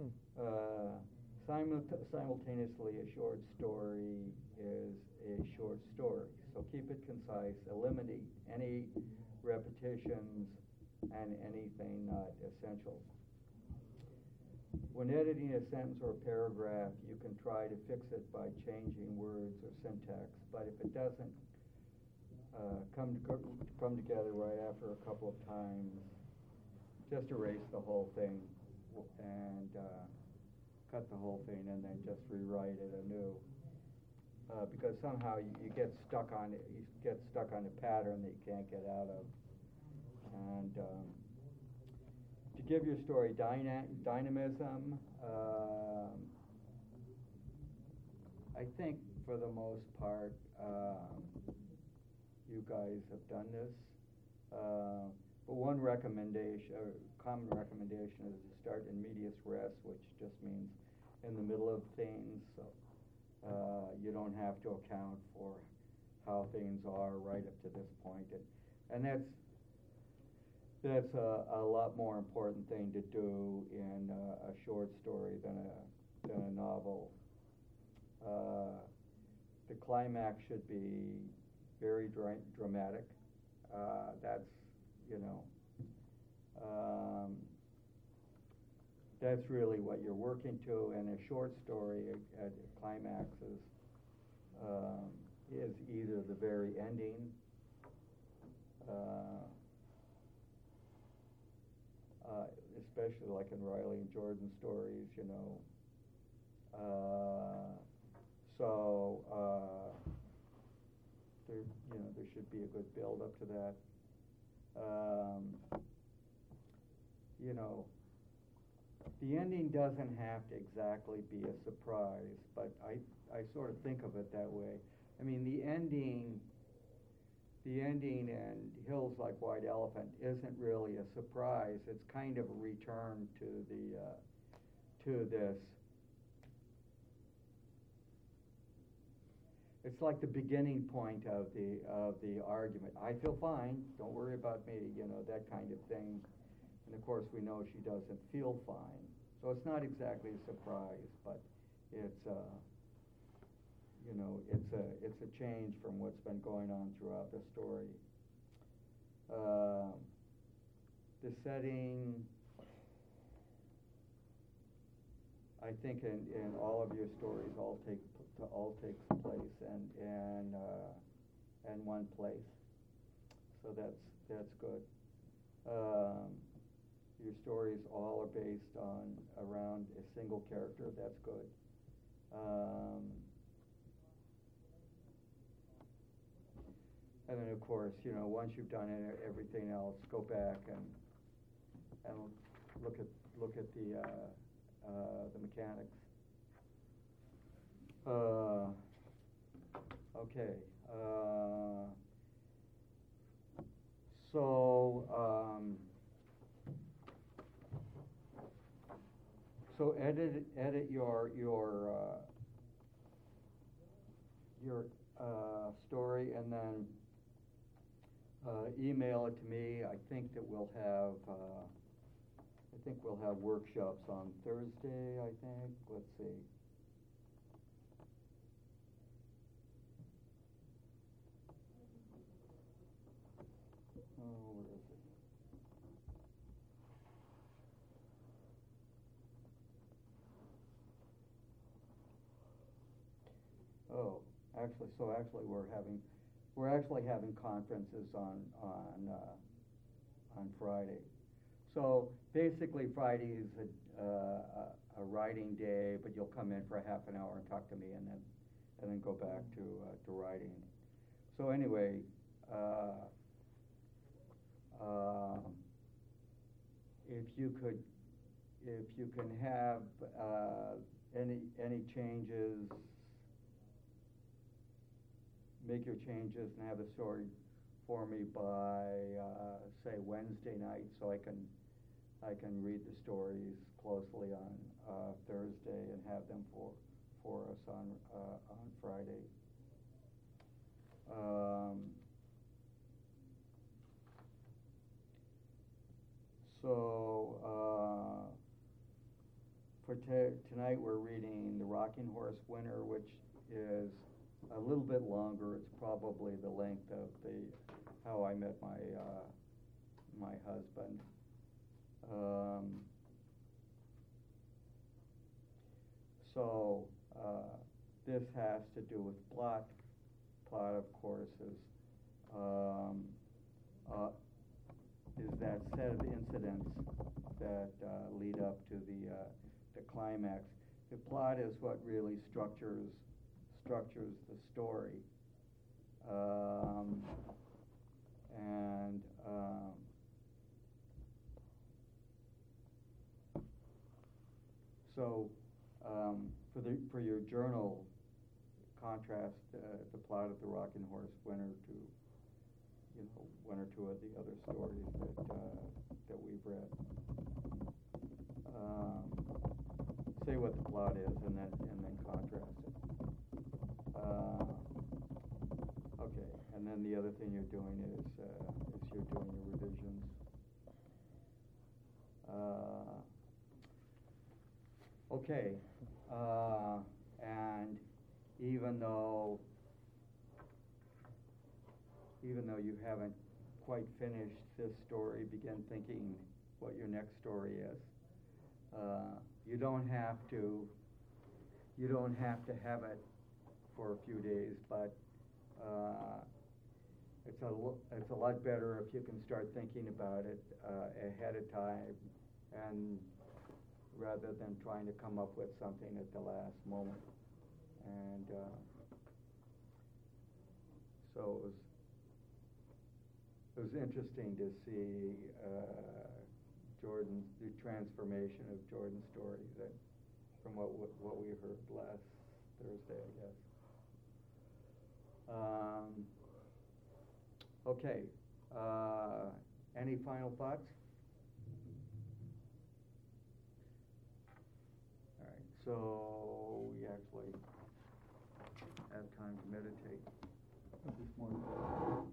Hmm. Uh, simult- simultaneously, a short story is a short story. So keep it concise, eliminate any repetitions and anything not essential. When editing a sentence or a paragraph, you can try to fix it by changing words or syntax, but if it doesn't uh, come, to, come together right after a couple of times, just erase the whole thing and uh, cut the whole thing and then just rewrite it anew. Uh, because somehow you, you get stuck on it, you get stuck on a pattern that you can't get out of. And, um, to give your story dyna- dynamism, um, I think for the most part, um, you guys have done this. Uh, but one recommendation, or common recommendation is to start in medias res, which just means in the middle of things, so, uh, you don't have to account for how things are right up to this point. And, and that's, that's a, a lot more important thing to do in a, a short story than a, than a novel. Uh, the climax should be very dra- dramatic. Uh, that's, you know, um, that's really what you're working to. And a short story, a, a climax is, um, is either the very ending, uh, uh, especially like in Riley and Jordan stories, you know. Uh, so, uh, there, you know, there should be a good build up to that. Um, you know, the ending doesn't have to exactly be a surprise, but I, I sort of think of it that way. I mean, the ending, the ending in Hills Like White Elephant isn't really a surprise. It's kind of a return to the, uh, to this. It's like the beginning point of the, of the argument. I feel fine, don't worry about me, you know, that kind of thing. And of course, we know she doesn't feel fine. So it's not exactly a surprise, but it's, uh, you know, it's a, it's a change from what's been going on throughout the story. Um the setting, I think in, in all of your stories all take, all takes place and, and, uh, and one place. So that's, that's good. Um, your stories all are based on, around a single character, that's good. Um, and then, of course, you know, once you've done everything else, go back and, and look at, look at the, uh, uh, the mechanics. Uh, okay, uh, so, um, so edit, edit your, your, uh, your, uh, story and then, uh, email it to me. I think that we'll have, uh, I think we'll have workshops on Thursday, I think, let's see. Oh, where is it? Oh, actually, so actually, we're having, we're actually having conferences on, on, uh, on Friday. So basically, Friday is a, uh, a, writing day, but you'll come in for a half an hour and talk to me and then, and then go back to, uh, to writing. So anyway, uh, um, if you could, if you can have, uh, any, any changes, make your changes and have the story for me by, uh, say Wednesday night, so I can, I can read the stories closely on, uh, Thursday and have them for, for us on, uh, on Friday. Um, so, uh, for ta- tonight, we're reading The Rocking Horse Winner, which is a little bit longer. It's probably the length of the How I Met My uh, My Husband. Um, so uh, this has to do with plot. Plot, of course, is um, uh, is that set of incidents that uh, lead up to the uh, the climax. The plot is what really structures structures the story. Um, and, um, so, um, for the, for your journal, contrast, uh, the plot of the Rocking Horse, or two, you know, one or two of the other stories that, uh, that we've read. Um, say what the plot is and then, and then contrast. Uh, okay, and then the other thing you're doing is, uh, is you're doing your revisions. Uh, okay, uh, and even though, even though you haven't quite finished this story, begin thinking what your next story is. Uh, you don't have to, you don't have to have it for a few days, but, uh, it's a, it's a lot better if you can start thinking about it, uh, ahead of time and rather than trying to come up with something at the last moment. And, uh, so it was, it was interesting to see, uh, Jordan's, the transformation of Jordan's story that, from what what we heard last Thursday, I guess. Um, okay, uh, any final thoughts? All right, so we actually have time to meditate. This morning.